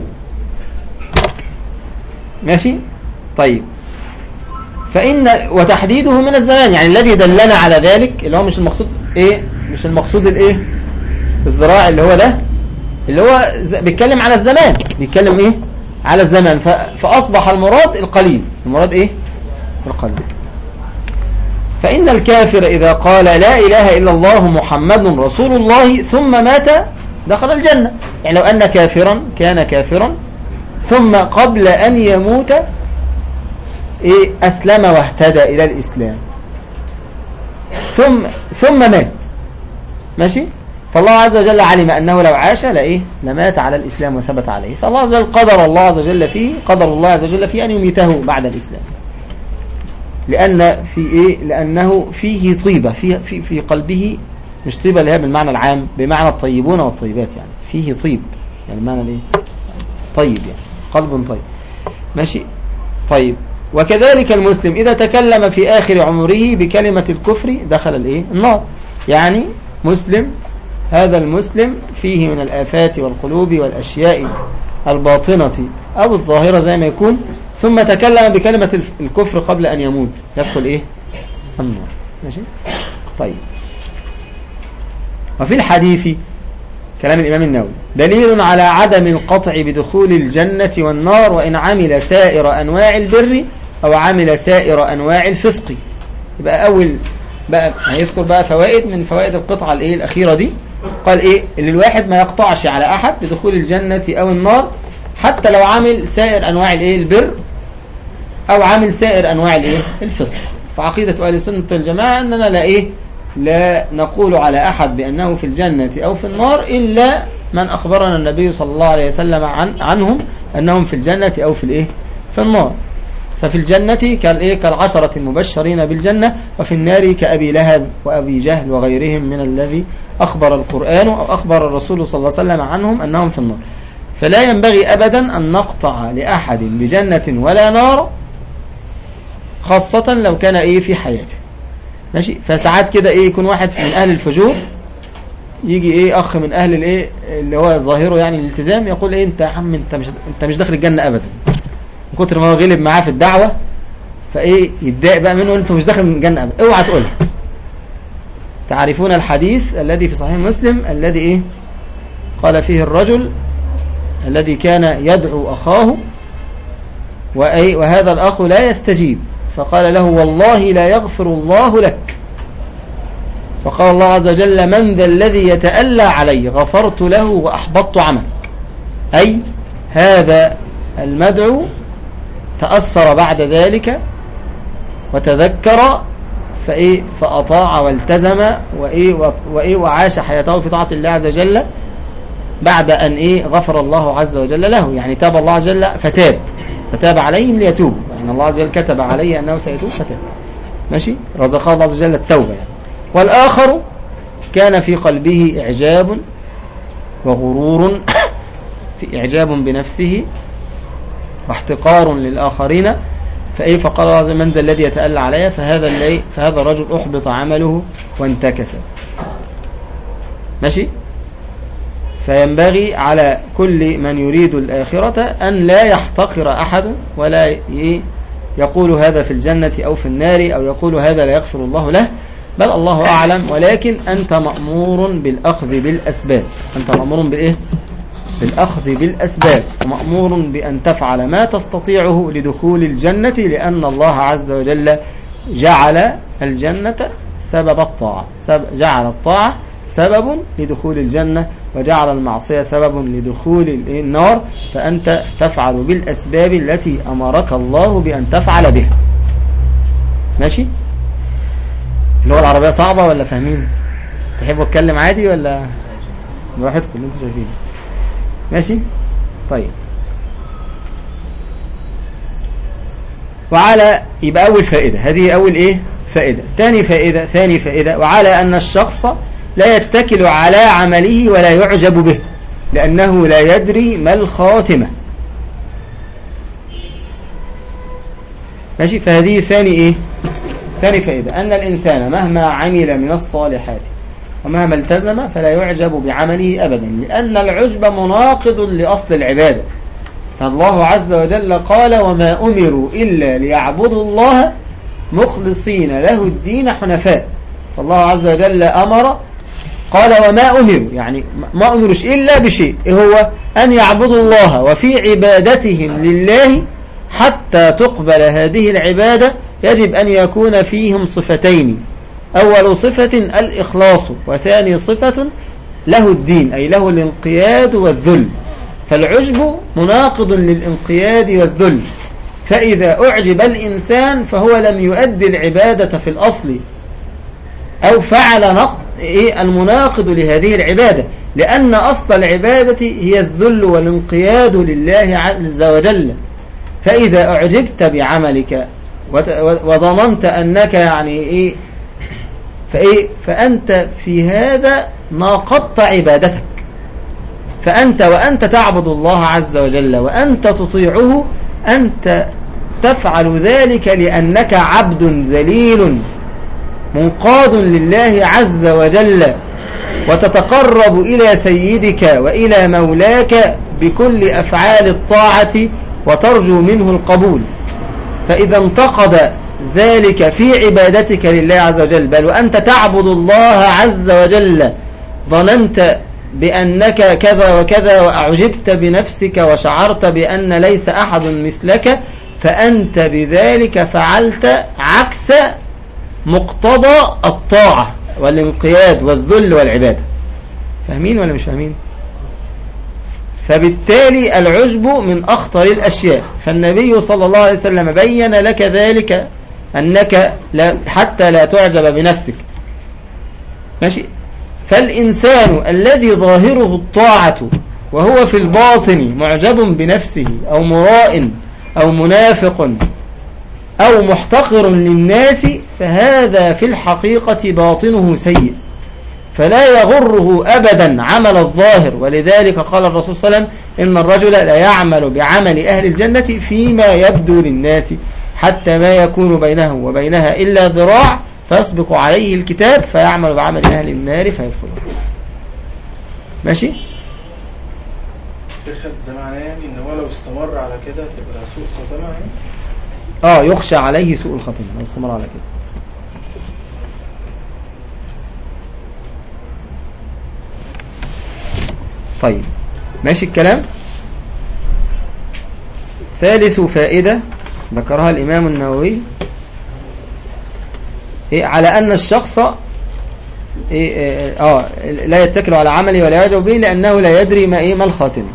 ماشي؟ طيب. فإن وتحديده من الزمان يعني الذي دلنا على ذلك اللي هو مش المقصود إيه؟ مش المقصود الإيه؟ الذراع اللي هو ده. اللي هو بيتكلم على الزمان. بيتكلم إيه؟ على الزمن. فأصبح المراد القليل. المراد إيه؟ القليل. فإن الكافر إذا قال لا إله إلا الله محمد رسول الله ثم مات دخل الجنة. يعني لو أن كافرا كان كافرا ثم قبل أن يموت إيه؟ أسلم واهتدى إلى الإسلام. ثم ثم مات. ماشي؟ فالله عز وجل علم أنه لو عاش لإيه؟ لمات على الإسلام وثبت عليه. فالله عز وجل قدر الله عز وجل فيه قدر الله عز وجل فيه أن يميته بعد الإسلام. لأن في إيه؟ لأنه فيه طيبة في في في قلبه مش طيبة اللي هي بالمعنى العام بمعنى الطيبون والطيبات يعني. فيه طيب يعني معنى الإيه؟ طيب يعني قلب طيب. ماشي؟ طيب. وكذلك المسلم إذا تكلم في آخر عمره بكلمة الكفر دخل الإيه؟ النار. يعني مسلم هذا المسلم فيه من الآفات والقلوب والأشياء الباطنة أو الظاهرة زي ما يكون ثم تكلم بكلمة الكفر قبل أن يموت. يدخل إيه؟ النار. ماشي؟ طيب. وفي الحديث كلام الإمام النووي دليل على عدم القطع بدخول الجنة والنار وإن عمل سائر أنواع البر أو عمل سائر أنواع الفسق. يبقى أول بقى هيذكر بقى فوائد من فوائد القطعة الإيه الأخيرة دي. قال إيه؟ اللي الواحد ما يقطعش على أحد بدخول الجنة أو النار حتى لو عمل سائر أنواع الإيه البر أو عمل سائر أنواع الإيه الفسق. فعقيدة أهل السنة والجماعة أننا لا إيه؟ لا نقول على أحد بأنه في الجنة أو في النار إلا من أخبرنا النبي صلى الله عليه وسلم عن عنهم أنهم في الجنة أو في الإيه؟ في النار. ففي الجنة كالإيه كالعشرة المبشرين بالجنة وفي النار كأبي لهب وأبي جهل وغيرهم من الذي أخبر القرآن أو أخبر الرسول صلى الله عليه وسلم عنهم أنهم في النار. فلا ينبغي أبدا أن نقطع لأحد بجنة ولا نار خاصة لو كان إيه؟ في حياته. ماشي؟ فساعات كده إيه؟ يكون واحد من أهل الفجور يجي إيه؟ أخ من أهل الإيه؟ اللي هو ظاهره يعني الالتزام يقول إيه؟ أنت يا عم أنت مش أنت مش داخل الجنة أبدا. من كتر ما هو غلب معاه في الدعوة فإيه يتضايق بقى منه أنت مش داخل الجنة أبدا. أوعى تقولها تعرفون الحديث الذي في صحيح مسلم الذي إيه؟ قال فيه الرجل الذي كان يدعو أخاه وأي وهذا الأخ لا يستجيب. فقال له والله لا يغفر الله لك. فقال الله عز وجل من ذا الذي يتألى علي غفرت له وأحبطت عملك. أي هذا المدعو تأثر بعد ذلك وتذكر فإيه؟ فأطاع والتزم وإيه, وإيه؟ وعاش حياته في طاعة الله عز وجل بعد أن إيه؟ غفر الله عز وجل له. يعني تاب الله عز وجل فتاب. فتاب عليهم ليتوبوا يعني الله عز وجل كتب عليه أنه سيتوب فتاب. ماشي؟ رزقه الله عز وجل التوبة يعني. والآخر كان في قلبه إعجاب وغرور <coughs> في إعجاب بنفسه واحتقار للآخرين فإيه فقال الله من ذا الذي يتألى علي فهذا اللي فهذا الرجل أحبط عمله وانتكس. ماشي؟ فينبغي على كل من يريد الآخرة أن لا يحتقر أحد ولا يقول هذا في الجنة أو في النار أو يقول هذا لا يغفر الله له بل الله أعلم ولكن أنت مأمور بالأخذ بالأسباب. أنت مأمور بإيه؟ بالأخذ بالأسباب. ومأمور بأن تفعل ما تستطيعه لدخول الجنة لأن الله عز وجل جعل الجنة سبب الطاعة. جعل الطاعة سبب لدخول الجنة وجعل المعصية سبب لدخول النار. فأنت تفعل بالأسباب التي أمرك الله بأن تفعل بها. ماشي؟ اللغة العربية صعبة ولا فاهمين؟ تحبوا أتكلم عادي ولا؟ براحتكم اللي أنتوا شايفينه. ماشي؟ طيب. وعلى يبقى أول فائدة. هذه أول إيه؟ فائدة. ثاني فائدة ثاني فائدة. وعلى أن الشخص لا يتكل على عمله ولا يعجب به لأنه لا يدري ما الخاتمة. ماشي؟ فهذه ثاني إيه؟ ثاني فائدة. أن الإنسان مهما عمل من الصالحات ومهما التزم فلا يعجب بعمله أبدا لأن العجب مناقض لأصل العبادة. فالله عز وجل قال وما أمروا إلا ليعبدوا الله مخلصين له الدين حنفاء. فالله عز وجل أمر قال وما أمروا. يعني ما أمرش إلا بشيء هو؟ أن يعبدوا الله وفي عبادتهم لله حتى تقبل هذه العبادة يجب أن يكون فيهم صفتين. أول صفة الإخلاص وثاني صفة له الدين أي له الانقياد والذل. فالعجب مناقض للانقياد والذل. فإذا أعجب الإنسان فهو لم يؤدي العبادة في الأصل أو فعل إيه المناقض لهذه العبادة. لأن أصل العبادة هي الذل والانقياد لله عز وجل. فإذا أعجبت بعملك وظننت أنك يعني إيه فإيه؟ فأنت في هذا ناقضت عبادتك. فأنت وأنت تعبد الله عز وجل وأنت تطيعه أنت تفعل ذلك لأنك عبد ذليل منقاد لله عز وجل وتتقرب إلى سيدك وإلى مولاك بكل أفعال الطاعة وترجو منه القبول. فإذا انتقد ذلك في عبادتك لله عز وجل. بل وأنت تعبد الله عز وجل. ظننت بأنك كذا وكذا وأعجبت بنفسك وشعرت بأن ليس أحد مثلك فأنت بذلك فعلت عكس مقتضى الطاعة والانقياد والذل والعبادة. فاهمين ولا مش فاهمين؟ فبالتالي العجب من أخطر الأشياء. فالنبي صلى الله عليه وسلم بين لك ذلك. أنك لا حتى لا تعجب بنفسك. ماشي؟ فالإنسان الذي ظاهره الطاعة وهو في الباطن معجب بنفسه أو مراء أو منافق أو محتقر للناس فهذا في الحقيقة باطنه سيء. فلا يغره أبدا عمل الظاهر. ولذلك قال الرسول صلى الله عليه وسلم إن الرجل لا يعمل بعمل أهل الجنة فيما يبدو للناس. حتى ما يكون بينه وبينها إلا ذراع فيسبق عليه الكتاب فيعمل بعمل أهل النار فيدخله. ماشي؟ ده معناه يعني إن هو لو استمر على كده تبقى سوء خاتمه يعني؟ آه يخشى عليه سوء الخاتمة لو استمر على كده. طيب ماشي الكلام؟ ثالث فائدة. ذكرها الإمام النووي. إيه على أن الشخص إيه إيه آه لا يتكل على عمله ولا يعجب به لأنه لا يدري ما إيه ما الخاتمة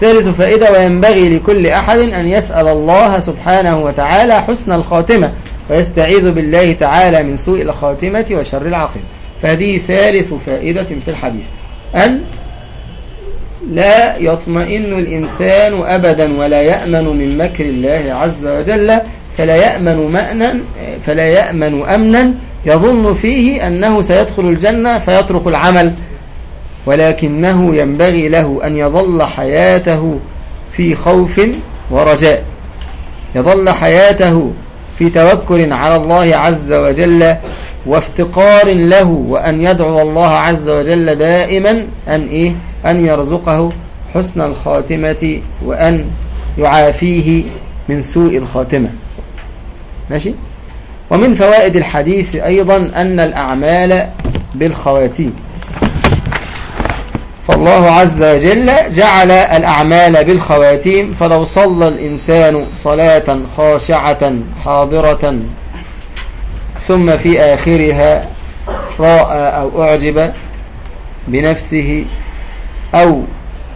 ثالث فائدة وينبغي لكل أحد أن يسأل الله سبحانه وتعالى حسن الخاتمة ويستعيذ بالله تعالى من سوء الخاتمة وشر العاقبة. فهذه ثالث فائدة في الحديث. أن لا يطمئن الإنسان أبدا ولا يأمن من مكر الله عز وجل فلا يأمن مأنا فلا يأمن أمنا. يظن فيه أنه سيدخل الجنة فيترك العمل ولكنه ينبغي له أن يظل حياته في خوف ورجاء. يظل حياته في توكل على الله عز وجل وافتقار له وأن يدعو الله عز وجل دائما أن إيه؟ أن يرزقه حسن الخاتمة وأن يعافيه من سوء الخاتمة. ماشي؟ ومن فوائد الحديث أيضا أن الأعمال بالخواتيم. فالله عز وجل جعل الأعمال بالخواتيم فلو صلى الإنسان صلاة خاشعة حاضرة ثم في آخرها رأى أو أعجب بنفسه أو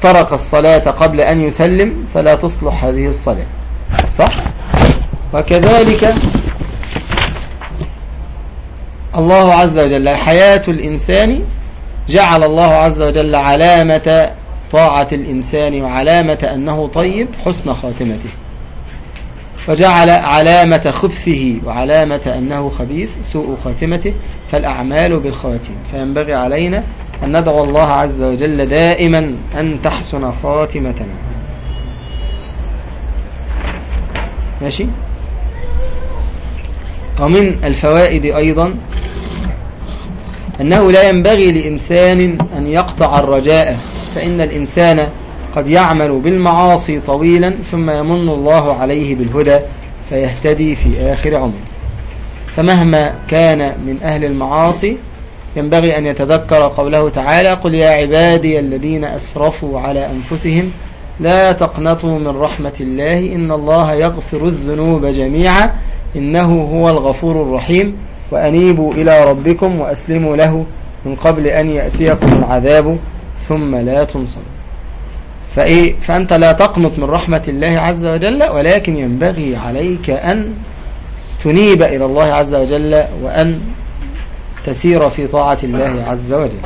ترك الصلاة قبل أن يسلم فلا تصلح هذه الصلاة صح؟ وكذلك الله عز وجل حياة الإنسان جعل الله عز وجل علامة طاعة الإنسان وعلامة أنه طيب حسن خاتمته. وجعل علامة خبثه وعلامة أنه خبيث سوء خاتمته. فالأعمال بالخواتيم فينبغي علينا أن ندعو الله عز وجل دائما أن تحسن خاتمتنا. ماشي؟ ومن الفوائد أيضا أنه لا ينبغي لإنسان أن يقطع الرجاء فإن الإنسان قد يعمل بالمعاصي طويلا ثم يمن الله عليه بالهدى فيهتدي في آخر عمره. فمهما كان من أهل المعاصي ينبغي أن يتذكر قوله تعالى قل يا عبادي الذين أسرفوا على أنفسهم لا تقنطوا من رحمة الله إن الله يغفر الذنوب جميعا إنه هو الغفور الرحيم وأنيبوا إلى ربكم وأسلموا له من قبل أن يأتيكم العذاب ثم لا تنصروا. فإيه؟ فأنت لا تقنط من رحمة الله عز وجل ولكن ينبغي عليك أن تنيب إلى الله عز وجل وأن تسير في طاعة الله عز وجل.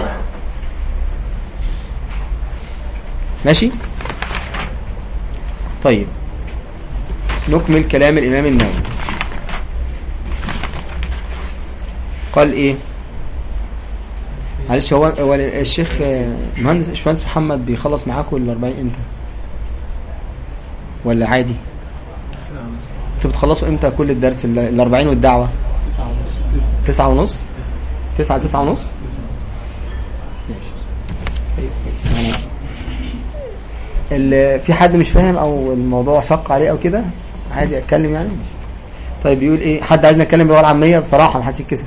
ماشي؟ طيب. نكمل كلام الإمام النووي. قال إيه معلش هو هو الشيخ مهندس باشمهندس محمد بيخلص معاكم ال 40 إمتى؟ ولا عادي؟ أنتوا بتخلصوا إمتى كل الدرس ال 40 والدعوة؟ تسعة ونص؟ تسعة تسعة ونص؟ في حد مش فاهم أو الموضوع شق عليه أو كده عادي أتكلم يعني. طيب بيقول إيه حد عايزنا نتكلم باللغة العامية بصراحة ما حدش يتكسف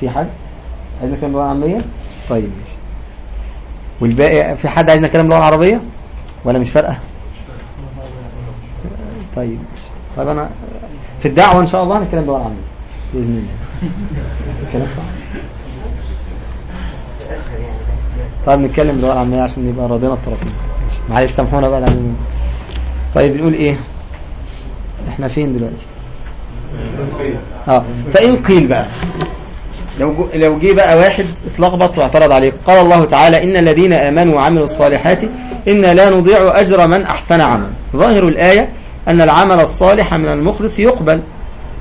في حد؟ عايزنا نتكلم باللغة العاميه طيب ماشي. والباقي في حد عايزنا نتكلم باللغة العربيه ولا مش فارقة؟ طيب طيب أنا في الدعوة إن شاء الله هنتكلم باللغة العاميه بإذن الله. الكلام صح؟ طيب نتكلم باللغة العاميه عشان نبقى راضينا الطرفين. معلش سامحونا بقى العلمين. طيب بنقول إيه؟ إحنا فين دلوقتي؟ آه فإن قيل بقى. لو لو جه بقى واحد اتلخبط واعترض عليه. قال الله تعالى إن الذين آمنوا وعملوا الصالحات إن لا نضيع أجر من أحسن عمل ظاهر الآية أن العمل الصالح من المخلص يقبل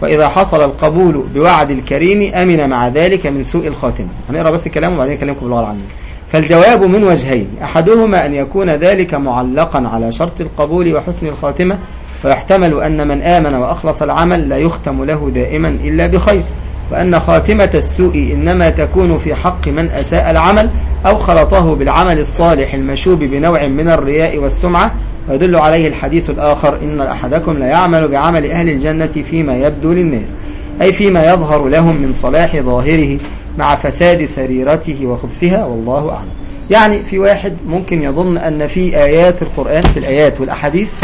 وإذا حصل القبول بوعد الكريم أمن مع ذلك من سوء الخاتمة هنقرأ بس الكلام وبعدين أكلمكم باللغة العامية فالجواب من وجهين. أحدهما أن يكون ذلك معلقا على شرط القبول وحسن الخاتمة ويحتمل أن من آمن وأخلص العمل لا يختم له دائما إلا بخير. وأن خاتمة السوء إنما تكون في حق من أساء العمل أو خلطه بالعمل الصالح المشوب بنوع من الرياء والسمعة. ويدل عليه الحديث الآخر إن أحدكم لا يعمل بعمل أهل الجنة فيما يبدو للناس أي فيما يظهر لهم من صلاح ظاهره مع فساد سريرته وخبثها والله أعلم. يعني في واحد ممكن يظن أن في آيات القرآن في الآيات والأحاديث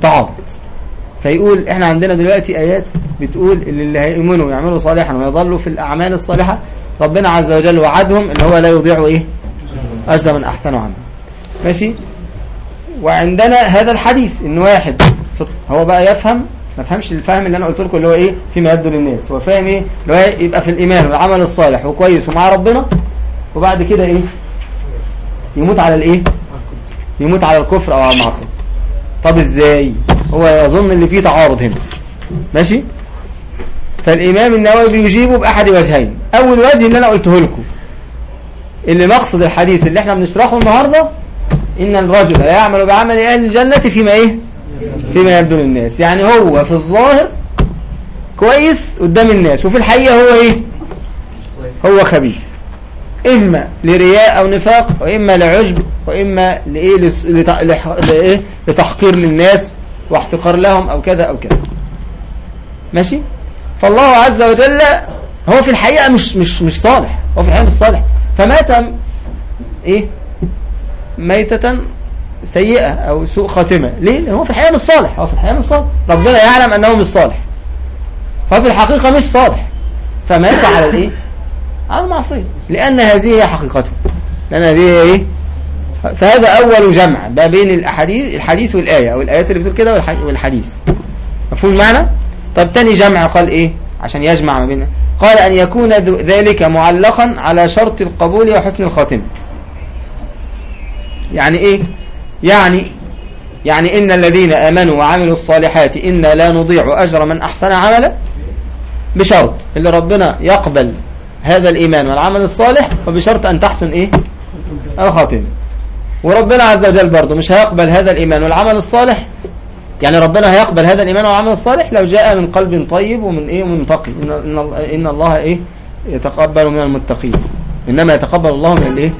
تعارض فيقول إحنا عندنا دلوقتي آيات بتقول اللي, اللي هيؤمنوا ويعملوا صالحا ويظلوا في الأعمال الصالحة ربنا عز وجل وعدهم إن هو لا يضيع إيه؟ أجر من أحسنوا عنه ماشي؟ وعندنا هذا الحديث إن واحد هو بقى يفهم ما فهمش الفهم اللي أنا قلت لكم اللي هو إيه؟ فيما يبدو للناس. هو فاهم إيه؟ اللي هو يبقى في الإيمان والعمل الصالح وكويس ومع ربنا وبعد كده إيه؟ يموت على الإيه؟ يموت على الكفر أو على المعصية. طب إزاي؟ هو يظن اللي فيه تعارض هنا. ماشي؟ فالإمام النووي بيجيبه بأحد وجهين. أول وجه اللي أنا قلته لكم. اللي مقصد الحديث اللي إحنا بنشرحه النهارده إن الرجل لا يعمل بعمل أهل الجنة فيما إيه؟ فيما يبدو للناس. يعني هو في الظاهر كويس قدام الناس وفي الحقيقة هو إيه؟ هو خبيث. إما لرياء أو نفاق وإما لعجب وإما لإيه, لإيه؟ لتحقير للناس. واحتقار لهم أو كذا أو كذا. ماشي؟ فالله عز وجل هو في الحقيقة مش مش مش صالح. هو في الحقيقة مش صالح. فمات إيه؟ ميتة سيئة أو سوء خاتمة. ليه؟ هو في الحقيقة مش صالح. هو في الحقيقة مش صالح. ربنا يعلم أنه مش صالح. فهو في الحقيقة مش صالح. فمات على الإيه؟ على المعصية. لأن هذه هي حقيقته. لأن هذه هي إيه؟ فهذا أول جمع ما بين الأحاديث الحديث والآية أو الآيات اللي بتقول كده والح- والحديث. مفهوم المعنى؟ طب تاني جمع قال إيه؟ عشان يجمع ما بينها قال أن يكون ذلك معلقا على شرط القبول وحسن الخاتمة يعني إيه؟ يعني يعني إن الذين آمنوا وعملوا الصالحات إنا لا نضيع أجر من أحسن عملا بشرط اللي ربنا يقبل هذا الإيمان والعمل الصالح وبشرط أن تحسن إيه؟ الخاتمة وربنا عز وجل برضه مش هيقبل هذا الإيمان والعمل الصالح. يعني ربنا هيقبل هذا الإيمان والعمل الصالح لو جاء من قلب طيب ومن إيه ومن تقي إن, الله إيه يتقبل من المتقين. إنما يتقبل الله من الإيه؟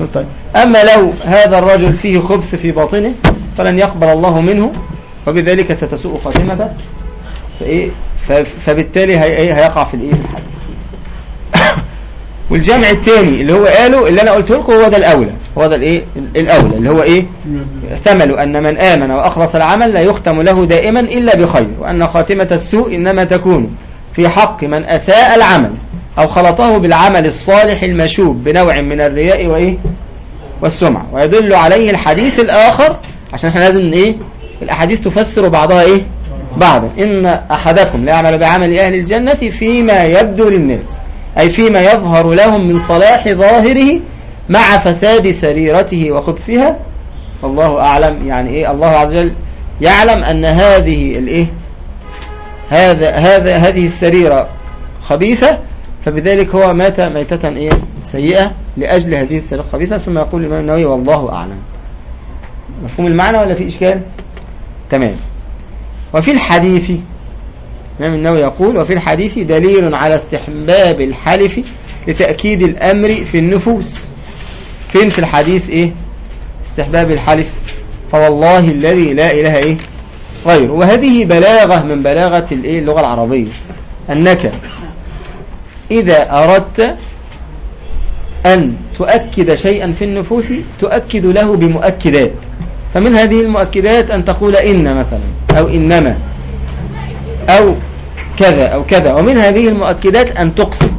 الطيب. أما لو هذا الرجل فيه خبث في باطنه فلن يقبل الله منه وبذلك ستسوء خاتمته. فإيه؟ فبالتالي هي هيقع في الإيه الحدث والجمع الثاني اللي هو قاله اللي أنا قلته لكم هو ده الأولى. هو ده الإيه؟ الأولى اللي هو إيه؟ احتملوا أن من آمن وأخلص العمل لا يختم له دائما إلا بخير وأن خاتمة السوء إنما تكون في حق من أساء العمل أو خلطه بالعمل الصالح المشوب بنوع من الرياء وإيه؟ والسمعه ويدل عليه الحديث الآخر عشان إحنا لازم إيه؟ الأحاديث تفسر بعضها إيه؟ بعضا. إن أحدكم لا يعمل بعمل أهل الجنة فيما يبدو للناس. أي فيما يظهر لهم من صلاح ظاهره مع فساد سريرته وخبثها. والله أعلم يعني إيه الله عز وجل يعلم أن هذه الإيه هذا هذا هذه السريرة خبيثة فبذلك هو مات ميتة إيه سيئة لأجل هذه السريرة الخبيثة ثم يقول الإمام النووي والله أعلم. مفهوم المعنى ولا في إشكال؟ تمام. وفي الحديث الإمام النووي يقول وفي الحديث دليل على استحباب الحلف لتأكيد الأمر في النفوس. فين في الحديث إيه؟ استحباب الحلف. فوالله الذي لا إله إيه؟ غيره. وهذه بلاغة من بلاغة الإيه؟ اللغة العربية. أنك إذا أردت أن تؤكد شيئا في النفوس تؤكد له بمؤكدات. فمن هذه المؤكدات أن تقول إن مثلا أو إنما أو كذا أو كذا. ومن هذه المؤكدات أن تقسم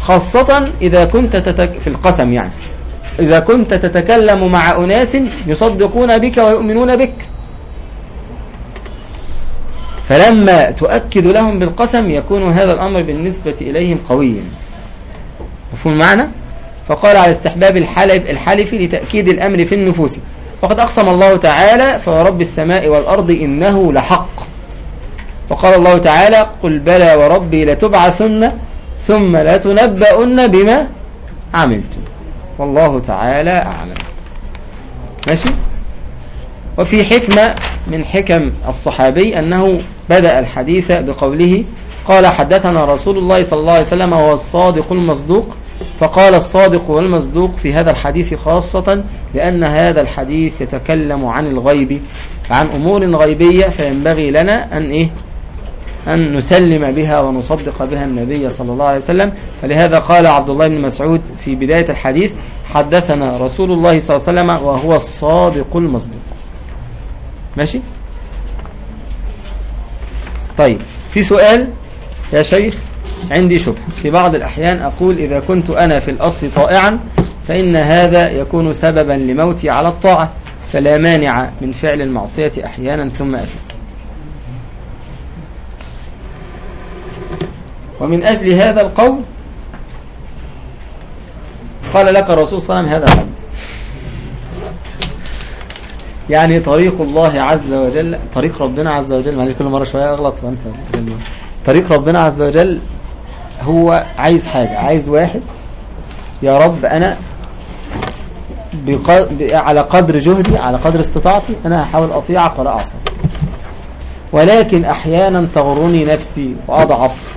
خاصة إذا كنت تتك... في القسم يعني. إذا كنت تتكلم مع أناس يصدقون بك ويؤمنون بك. فلما تؤكد لهم بالقسم يكون هذا الأمر بالنسبة إليهم قويا مفهوم المعنى؟ فقال على استحباب الحلف, الحلف لتأكيد الأمر في النفوس. وقد أقسم الله تعالى فورب السماء والأرض إنه لحق. وقال الله تعالى قل بلى وربي لتبعثن ثم لتنبؤن بما عملتم. والله تعالى أعلم. ماشي؟ وفي حكمة من حكم الصحابي أنه بدأ الحديث بقوله قال حدثنا رسول الله صلى الله عليه وسلم وهو الصادق المصدوق. فقال الصادق والمصدوق في هذا الحديث خاصة لأن هذا الحديث يتكلم عن الغيب عن أمور غيبية فينبغي لنا أن إيه؟ أن نسلم بها ونصدق بها النبي صلى الله عليه وسلم. فلهذا قال عبد الله بن مسعود في بداية الحديث حدثنا رسول الله صلى الله عليه وسلم وهو الصادق المصدوق. ماشي؟ طيب في سؤال يا شيخ عندي شبهة. في بعض الأحيان أقول إذا كنت أنا في الأصل طائعا فإن هذا يكون سببا لموتي على الطاعة فلا مانع من فعل المعصية أحيانا ثم أتوب. ومن أجل هذا القول قال لك الرسول صلى الله عليه وسلم هذا يعني طريق الله عز وجل طريق ربنا عز وجل معلش كل مرة شوية أغلط وأنسى. طريق ربنا عز وجل هو عايز حاجة عايز واحد يا رب أنا. على قدر جهدي على قدر استطاعتي أنا هحاول أطيعك ولا أعصى ولكن أحيانا تغرني نفسي وأضعف.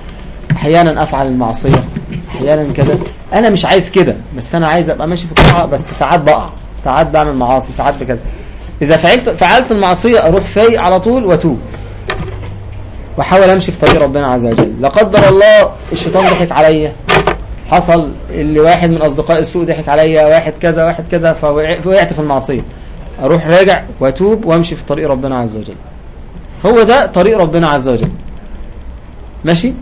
أحيانا أفعل المعصية أحيانا كذا. أنا مش عايز كده بس أنا عايز أبقى ماشي في الطاعة بس ساعات بقع ساعات بعمل معاصي ساعات بكذا. إذا فعلت فعلت المعصية أروح فايق على طول وأتوب. وأحاول أمشي في طريق ربنا عز وجل. لا قدر الله الشيطان ضحك عليا. حصل اللي واحد من أصدقاء السوء ضحك عليا واحد كذا واحد كذا فوقعت في المعصية. أروح راجع وأتوب وأمشي في طريق ربنا عز وجل. هو ده طريق ربنا عز وجل. ماشي؟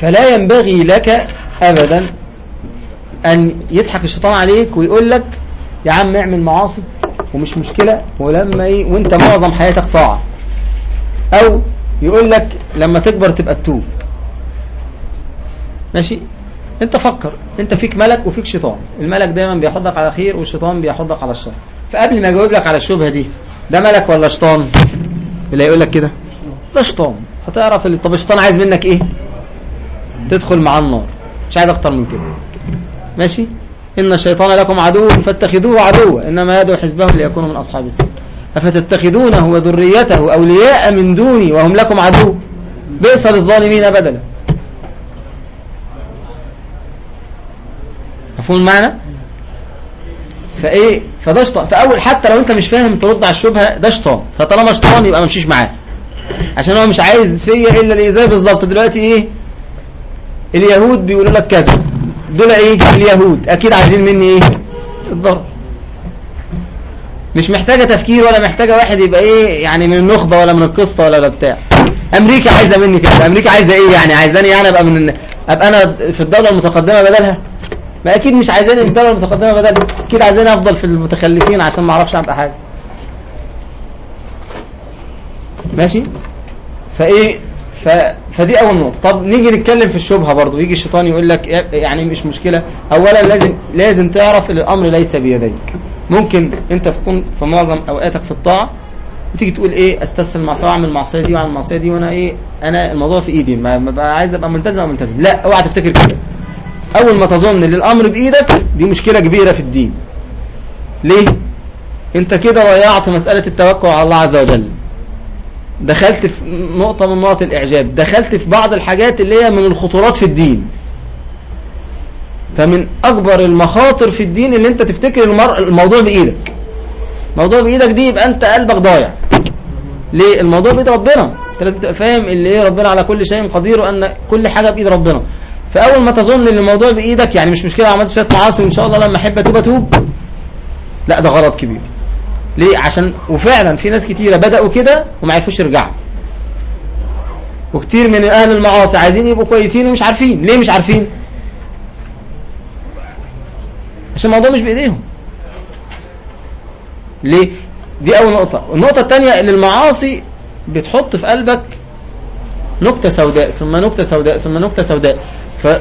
فلا ينبغي لك ابدا أن يضحك الشيطان عليك ويقول لك يا عم اعمل معاصي ومش مشكلة. ولما إيه وانت معظم حياتك طاعة. أو يقول لك لما تكبر تبقى تتوب. ماشي؟ انت فكر. انت فيك ملك وفيك شيطان. الملك دايما بيحضك على خير والشيطان بيحضك على الشر. فقبل ما اجاوب لك على الشبهة دي ده ملك ولا شيطان؟ اللي هيقول لك كده. ده شيطان. هتعرف طب الشيطان عايز منك إيه؟ تدخل مع النار مش عايز أكتر من كده. ماشي؟ إن الشيطان لكم عدو فاتخذوه عدوا. إنما يدعو حزبه ليكونوا من أصحاب السر أفتتخذونه وذريته أولياء من دوني وهم لكم عدو؟ بئس للظالمين بدلا مفهوم المعنى؟ فإيه؟ فده شطان فأول حتى لو أنت مش فاهم ترد على الشبهة ده شطان فطالما شطان يبقى ما تمشيش معاه. عشان هو مش عايز فيا إلا زي بالظبط. دلوقتي إيه؟ اليهود بيقولوا لك كذا. دول إيه اليهود. أكيد عايزين مني إيه؟ الضرب. مش محتاجة تفكير ولا محتاجة واحد يبقى إيه يعني من النخبة ولا من القصة ولا بتاع. أمريكا عايزة مني كده. أمريكا عايزة إيه يعني؟ عايزاني يعني أبقى من أبقى أنا في الدولة المتقدمة بدلها؟ ما أكيد مش عايزاني في الدولة المتقدمة بدلها. أكيد عايزاني أفضل في المتخلفين عشان ما أعرفش ابقى حاجة. ماشي؟ فإيه؟ ف... فدي أول نقطة. طب نيجي نتكلم في الشبهة برضو. يجي الشيطان يقول لك يعني مش مشكلة. أولا لازم لازم تعرف إن الأمر ليس بيديك. ممكن أنت تكون في معظم أوقاتك في الطاعة وتيجي تقول إيه أستسلم المعصيه واعمل المعصية دي واعمل المعصية دي وأنا إيه أنا الموضوع في إيدي. ما بقى عايز أبقى ملتزم أو ملتزم. لا أوعى تفتكر كده. أول ما تظن إن الأمر بإيدك دي مشكلة كبيرة في الدين. ليه؟ أنت كده ضيعت مسألة التوكل على الله عز وجل. دخلت في نقطة من نقط الإعجاب. دخلت في بعض الحاجات اللي هي من الخطورات في الدين. فمن أكبر المخاطر في الدين اللي أنت تفتكر المر... الموضوع بإيدك. الموضوع بإيدك دي يبقى أنت قلبك ضايع. ليه؟ الموضوع بإيد ربنا. أنت لازم تبقى فاهم اللي إيه ربنا على كل شيء قدير وأن كل حاجة بإيد ربنا. فأول ما تظن إن الموضوع بإيدك يعني مش مشكلة عملت شوية معاصي وإن شاء الله لما أحب أتوب أتوب. لا ده غلط كبير. ليه؟ عشان وفعلا في ناس كتيرة بدأوا كده وما عرفوش يرجعوا. وكتير من أهل المعاصي عايزين يبقوا كويسين ومش عارفين. ليه مش عارفين؟ عشان الموضوع مش بإيديهم. ليه؟ دي أول نقطة. النقطة الثانية إن المعاصي بتحط في قلبك نكتة سوداء ثم نكتة سوداء ثم نكتة سوداء.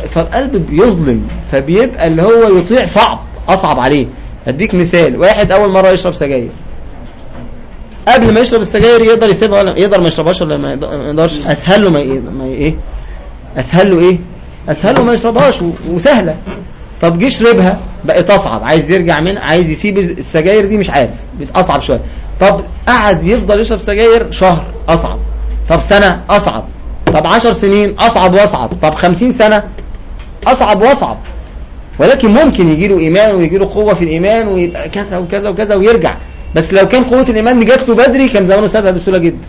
فالقلب بيظلم فبيبقى اللي هو يطيع صعب أصعب عليه. اديك مثال. واحد أول مرة يشرب سجاير. قبل ما يشرب السجاير يقدر يسيبها ولا يقدر ما يشربهاش ولا ما يقدر- ما يقدرش؟ اسهل له ما, إيه؟ اسهل له إيه؟ اسهل له ما يشربهاش وسهلة. طب جه شربها بقت أصعب. عايز يرجع من عايز يسيب السجاير دي مش عارف. أصعب شوية. طب قعد يفضل يشرب سجاير شهر أصعب. طب سنة أصعب. طب عشر سنين أصعب وأصعب. طب خمسين سنة أصعب وأصعب. ولكن ممكن يجي له إيمان ويجي له قوة في الإيمان ويبقى كذا وكذا وكذا ويرجع. بس لو كان قوة الإيمان جات له بدري كان زمانه سابها بسهولة جدا.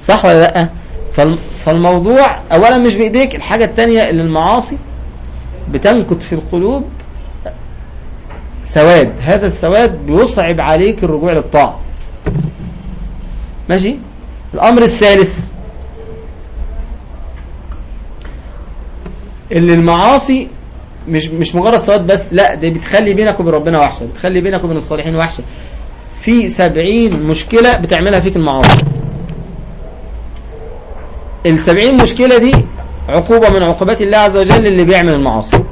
صح ولا لأ؟ فالم- فالموضوع اولا مش بإيديك الحاجة الثانية ان المعاصي بتنكت في القلوب سواد. هذا السواد بيصعب عليك الرجوع للطاعة. ماشي؟ الأمر الثالث ان المعاصي مش مش مجرد سواد بس لا دي بتخلي بينك وبين ربنا وحشة بتخلي بينك وبين الصالحين وحشة. في سبعين مشكلة بتعملها فيك المعاصي. السبعين مشكلة دي عقوبة من عقوبات الله عز وجل اللي بيعمل المعاصي.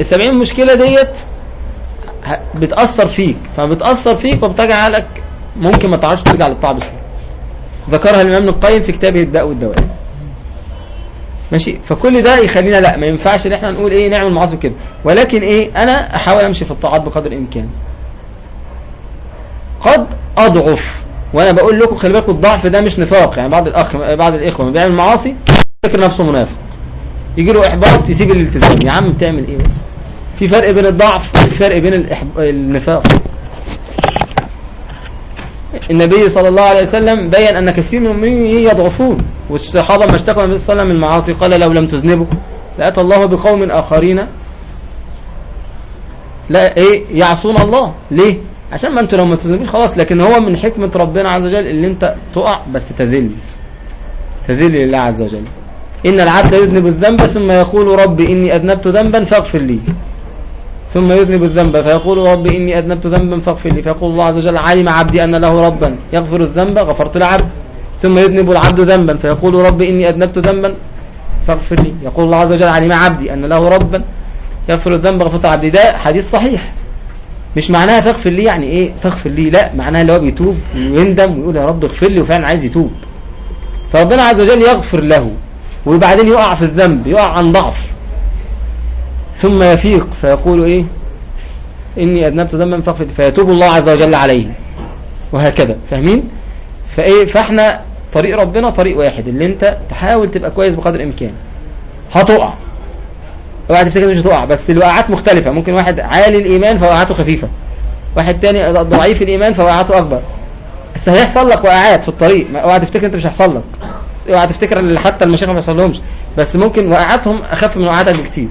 السبعين مشكلة ديت بتأثر فيك فبتأثر فيك وبتجعلك ممكن ما تعرفش ترجع بسهولة ذكرها الإمام ابن القيم في كتابه الداء والدواء. ماشي؟ فكل ده يخلينا لا ما ينفعش إن إحنا نقول إيه نعمل معاصي كده ولكن إيه أنا أحاول أمشي في الطاعات بقدر الإمكان. قد أضعف. وأنا بقول لكم خلي بالكم الضعف ده مش نفاق يعني بعض الاخ بعض الإخوة بيعمل معاصي فاكر نفسه منافق. يجي له إحباط يسيب الالتزام. يا عم بتعمل إيه بس؟ في فرق بين الضعف وفي فرق بين. النفاق. النبي صلى الله عليه وسلم بين أن كثير من المؤمنين يضعفون. والصحابة ما اشتكوا النبي صلى الله عليه وسلم من المعاصي قال لو لم تذنبوا. لأتى الله بقوم آخرين. لا إيه يعصون الله. ليه؟ عشان ما أنتوا لو ما تذنبوش خلاص لكن هو من حكمة ربنا عز وجل اللي انت تقع بس تذل. تذل لله عز وجل. إن العبد يذنب الذنب ثم يقول ربي إني أذنبت ذنبا فاغفر لي. ثم يذنب الذنب فيقول رب إني أذنبت ذنبا فاغفر لي. فيقول الله عز وجل علم عبدي أن له ربا يغفر الذنب غفرت العبد ثم يذنب العبد ذنبا فيقول رب إني أذنبت ذنبا فاغفر لي. يقول الله عز وجل علم عبدي أن له ربا يغفر الذنب غفرت عبدي. ده حديث صحيح. مش معناها فاغفر لي يعني إيه؟ فاغفر لي. لا معناها اللي هو بيتوب ويندم ويقول يا رب اغفر لي وفعلا عايز يتوب. فربنا عز وجل يغفر له وبعدين يقع في الذنب يقع عن ضعف. ثم يفيق فيقول إيه؟ إني أذنبت ذنبا فاغفر فيتوب الله عز وجل عليه. وهكذا فاهمين؟ فإيه؟ فإحنا طريق ربنا طريق واحد اللي أنت تحاول تبقى كويس بقدر الإمكان. هتقع. اوعى تفتكر مش هتقع بس الوقعات مختلفة. ممكن واحد عالي الإيمان فوقعاته خفيفة. واحد تاني ضعيف الإيمان فوقعاته أكبر. بس هيحصل لك وقعات في الطريق. اوعى تفتكر انت مش هيحصل لك. اوعى تفتكر حتى المشايخ ما بيحصلهمش. بس ممكن وقعاتهم أخف من وقعاتك بكتير.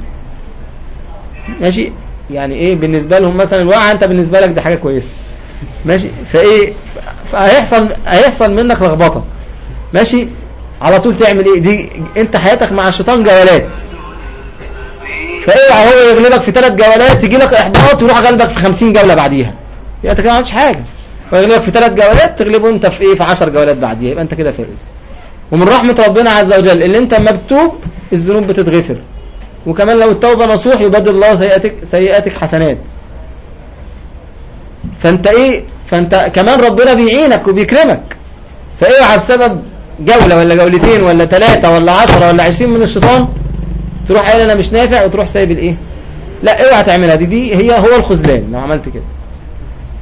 ماشي؟ يعني إيه بالنسبة لهم مثلا الوقعه أنت بالنسبة لك دي حاجة كويسة. ماشي؟ فإيه فهيحصل هيحصل منك لخبطة. ماشي؟ على طول تعمل إيه؟ دي أنت حياتك مع الشيطان جولات فاوعى هو يغلبك في ثلاث جولات يجي لك إحباط ويروح غلبك في 50 جولة بعديها. يبقى أنت كده ما عملتش حاجة. فيغلبك في ثلاث جولات تغلبه أنت في إيه؟ في 10 جولات بعديها. يبقى أنت كده فائز ومن رحمة ربنا عز وجل اللي أنت لما بتتوب الذنوب بتتغفر. وكمان لو التوبة نصوح يبدل الله سيئاتك سيئاتك حسنات. فانت إيه؟ فانت كمان ربنا بيعينك وبيكرمك. فاوعى بسبب جولة ولا جولتين ولا ثلاثة ولا عشرة ولا عشرين من الشيطان؟ تروح قايل أنا مش نافع وتروح سايب الإيه؟ لا اوعى تعملها. دي دي هي هو الخذلان لو عملت كده.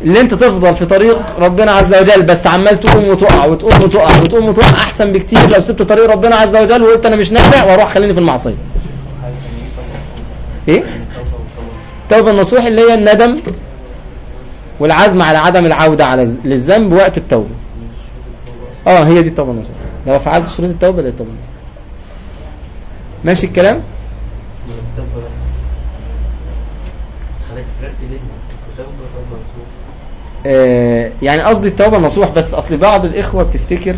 اللي انت تفضل في طريق ربنا عز وجل بس عمال تقوم وتقع وتقوم وتقع وتقوم وتقع أحسن بكتير لو سبت طريق ربنا عز وجل وقلت أنا مش نافع وأروح خليني في المعصية. إيه؟ التوبه النصوح اللي هي الندم والعزم على عدم العودة على للذنب وقت التوبة. آه هي دي التوبة النصوح. لو فعلت شروط التوبة دي التوبه ماشي الكلام؟ آه يعني قصدي التوبة النصوح بس أصل بعض الإخوة بتفتكر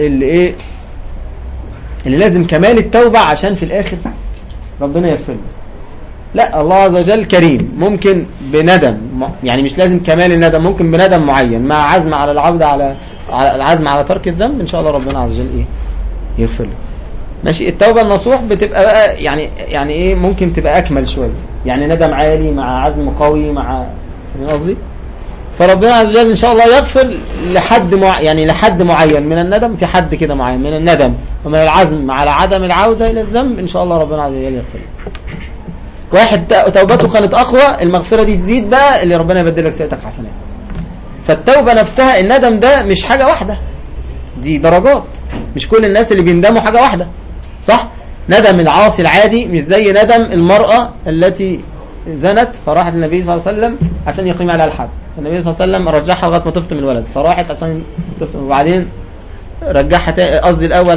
اللي إيه؟ اللي لازم كمال التوبة عشان في الآخر ربنا يغفر لا الله عز وجل كريم. ممكن بندم يعني مش لازم كمال الندم ممكن بندم معين مع عزم على العودة على على العزم على ترك الذنب إن شاء الله ربنا عز وجل إيه؟ يغفر له. ماشي التوبة النصوح بتبقى بقى يعني يعني إيه؟ ممكن تبقى أكمل شوية. يعني ندم عالي مع عزم قوي مع قصدي؟ فربنا عز وجل إن شاء الله يغفر لحد مع... يعني لحد معين من الندم في حد كده معين من الندم ومن العزم على عدم العودة إلى الذنب إن شاء الله ربنا عز وجل يغفر. واحد توبته كانت أقوى المغفرة دي تزيد بقى اللي ربنا يبدلك سيئتك حسنات. فالتوبة نفسها الندم ده مش حاجة واحدة. دي درجات. مش كل الناس اللي بيندموا حاجة واحدة. صح؟ ندم العاصي العادي مش زي ندم المرأة التي زنت فراحت النبي صلى الله عليه وسلم عشان يقيم عليها الحد النبي صلى الله عليه وسلم رجعها لغاية ما تفطم الولد. فراحت عشان تفطم وبعدين رجعها قصدي الأول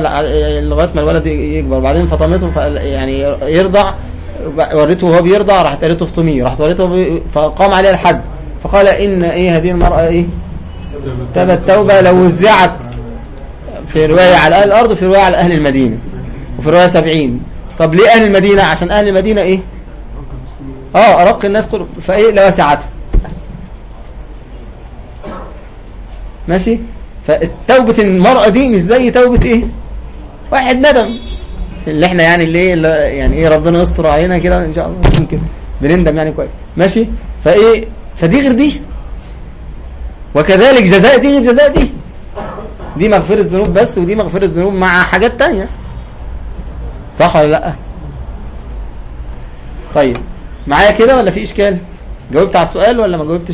لغاية ما الولد يكبر. وبعدين فطمته يعني يرضع وريته وهو بيرضع راحت قالت له افطميه راحت وريته فقام عليها الحد فقال إن إيه هذه المرأة إيه؟ تابت توبه لو وزعت في رواية على أهل الأرض وفي رواية على أهل المدينة وفي رواية 70 طب ليه أهل المدينة؟ عشان أهل المدينة إيه؟ آه ارق الناس قلوب فايه لوسعته ماشي؟ فتوبة المرأة دي مش زي توبة إيه؟ واحد ندم. اللي إحنا يعني اللي إيه اللي يعني إيه ربنا يستر علينا كده ان شاء الله كده. بنندم يعني كويس. ماشي؟ فايه؟ فدي غير دي. وكذلك جزاء دي غير جزاء دي. دي مغفرة ذنوب بس ودي مغفرة ذنوب مع حاجات تانية. صح ولا لأ؟ طيب. معايا كده ولا في إشكال؟ جاوبت على السؤال ولا ما جاوبتش؟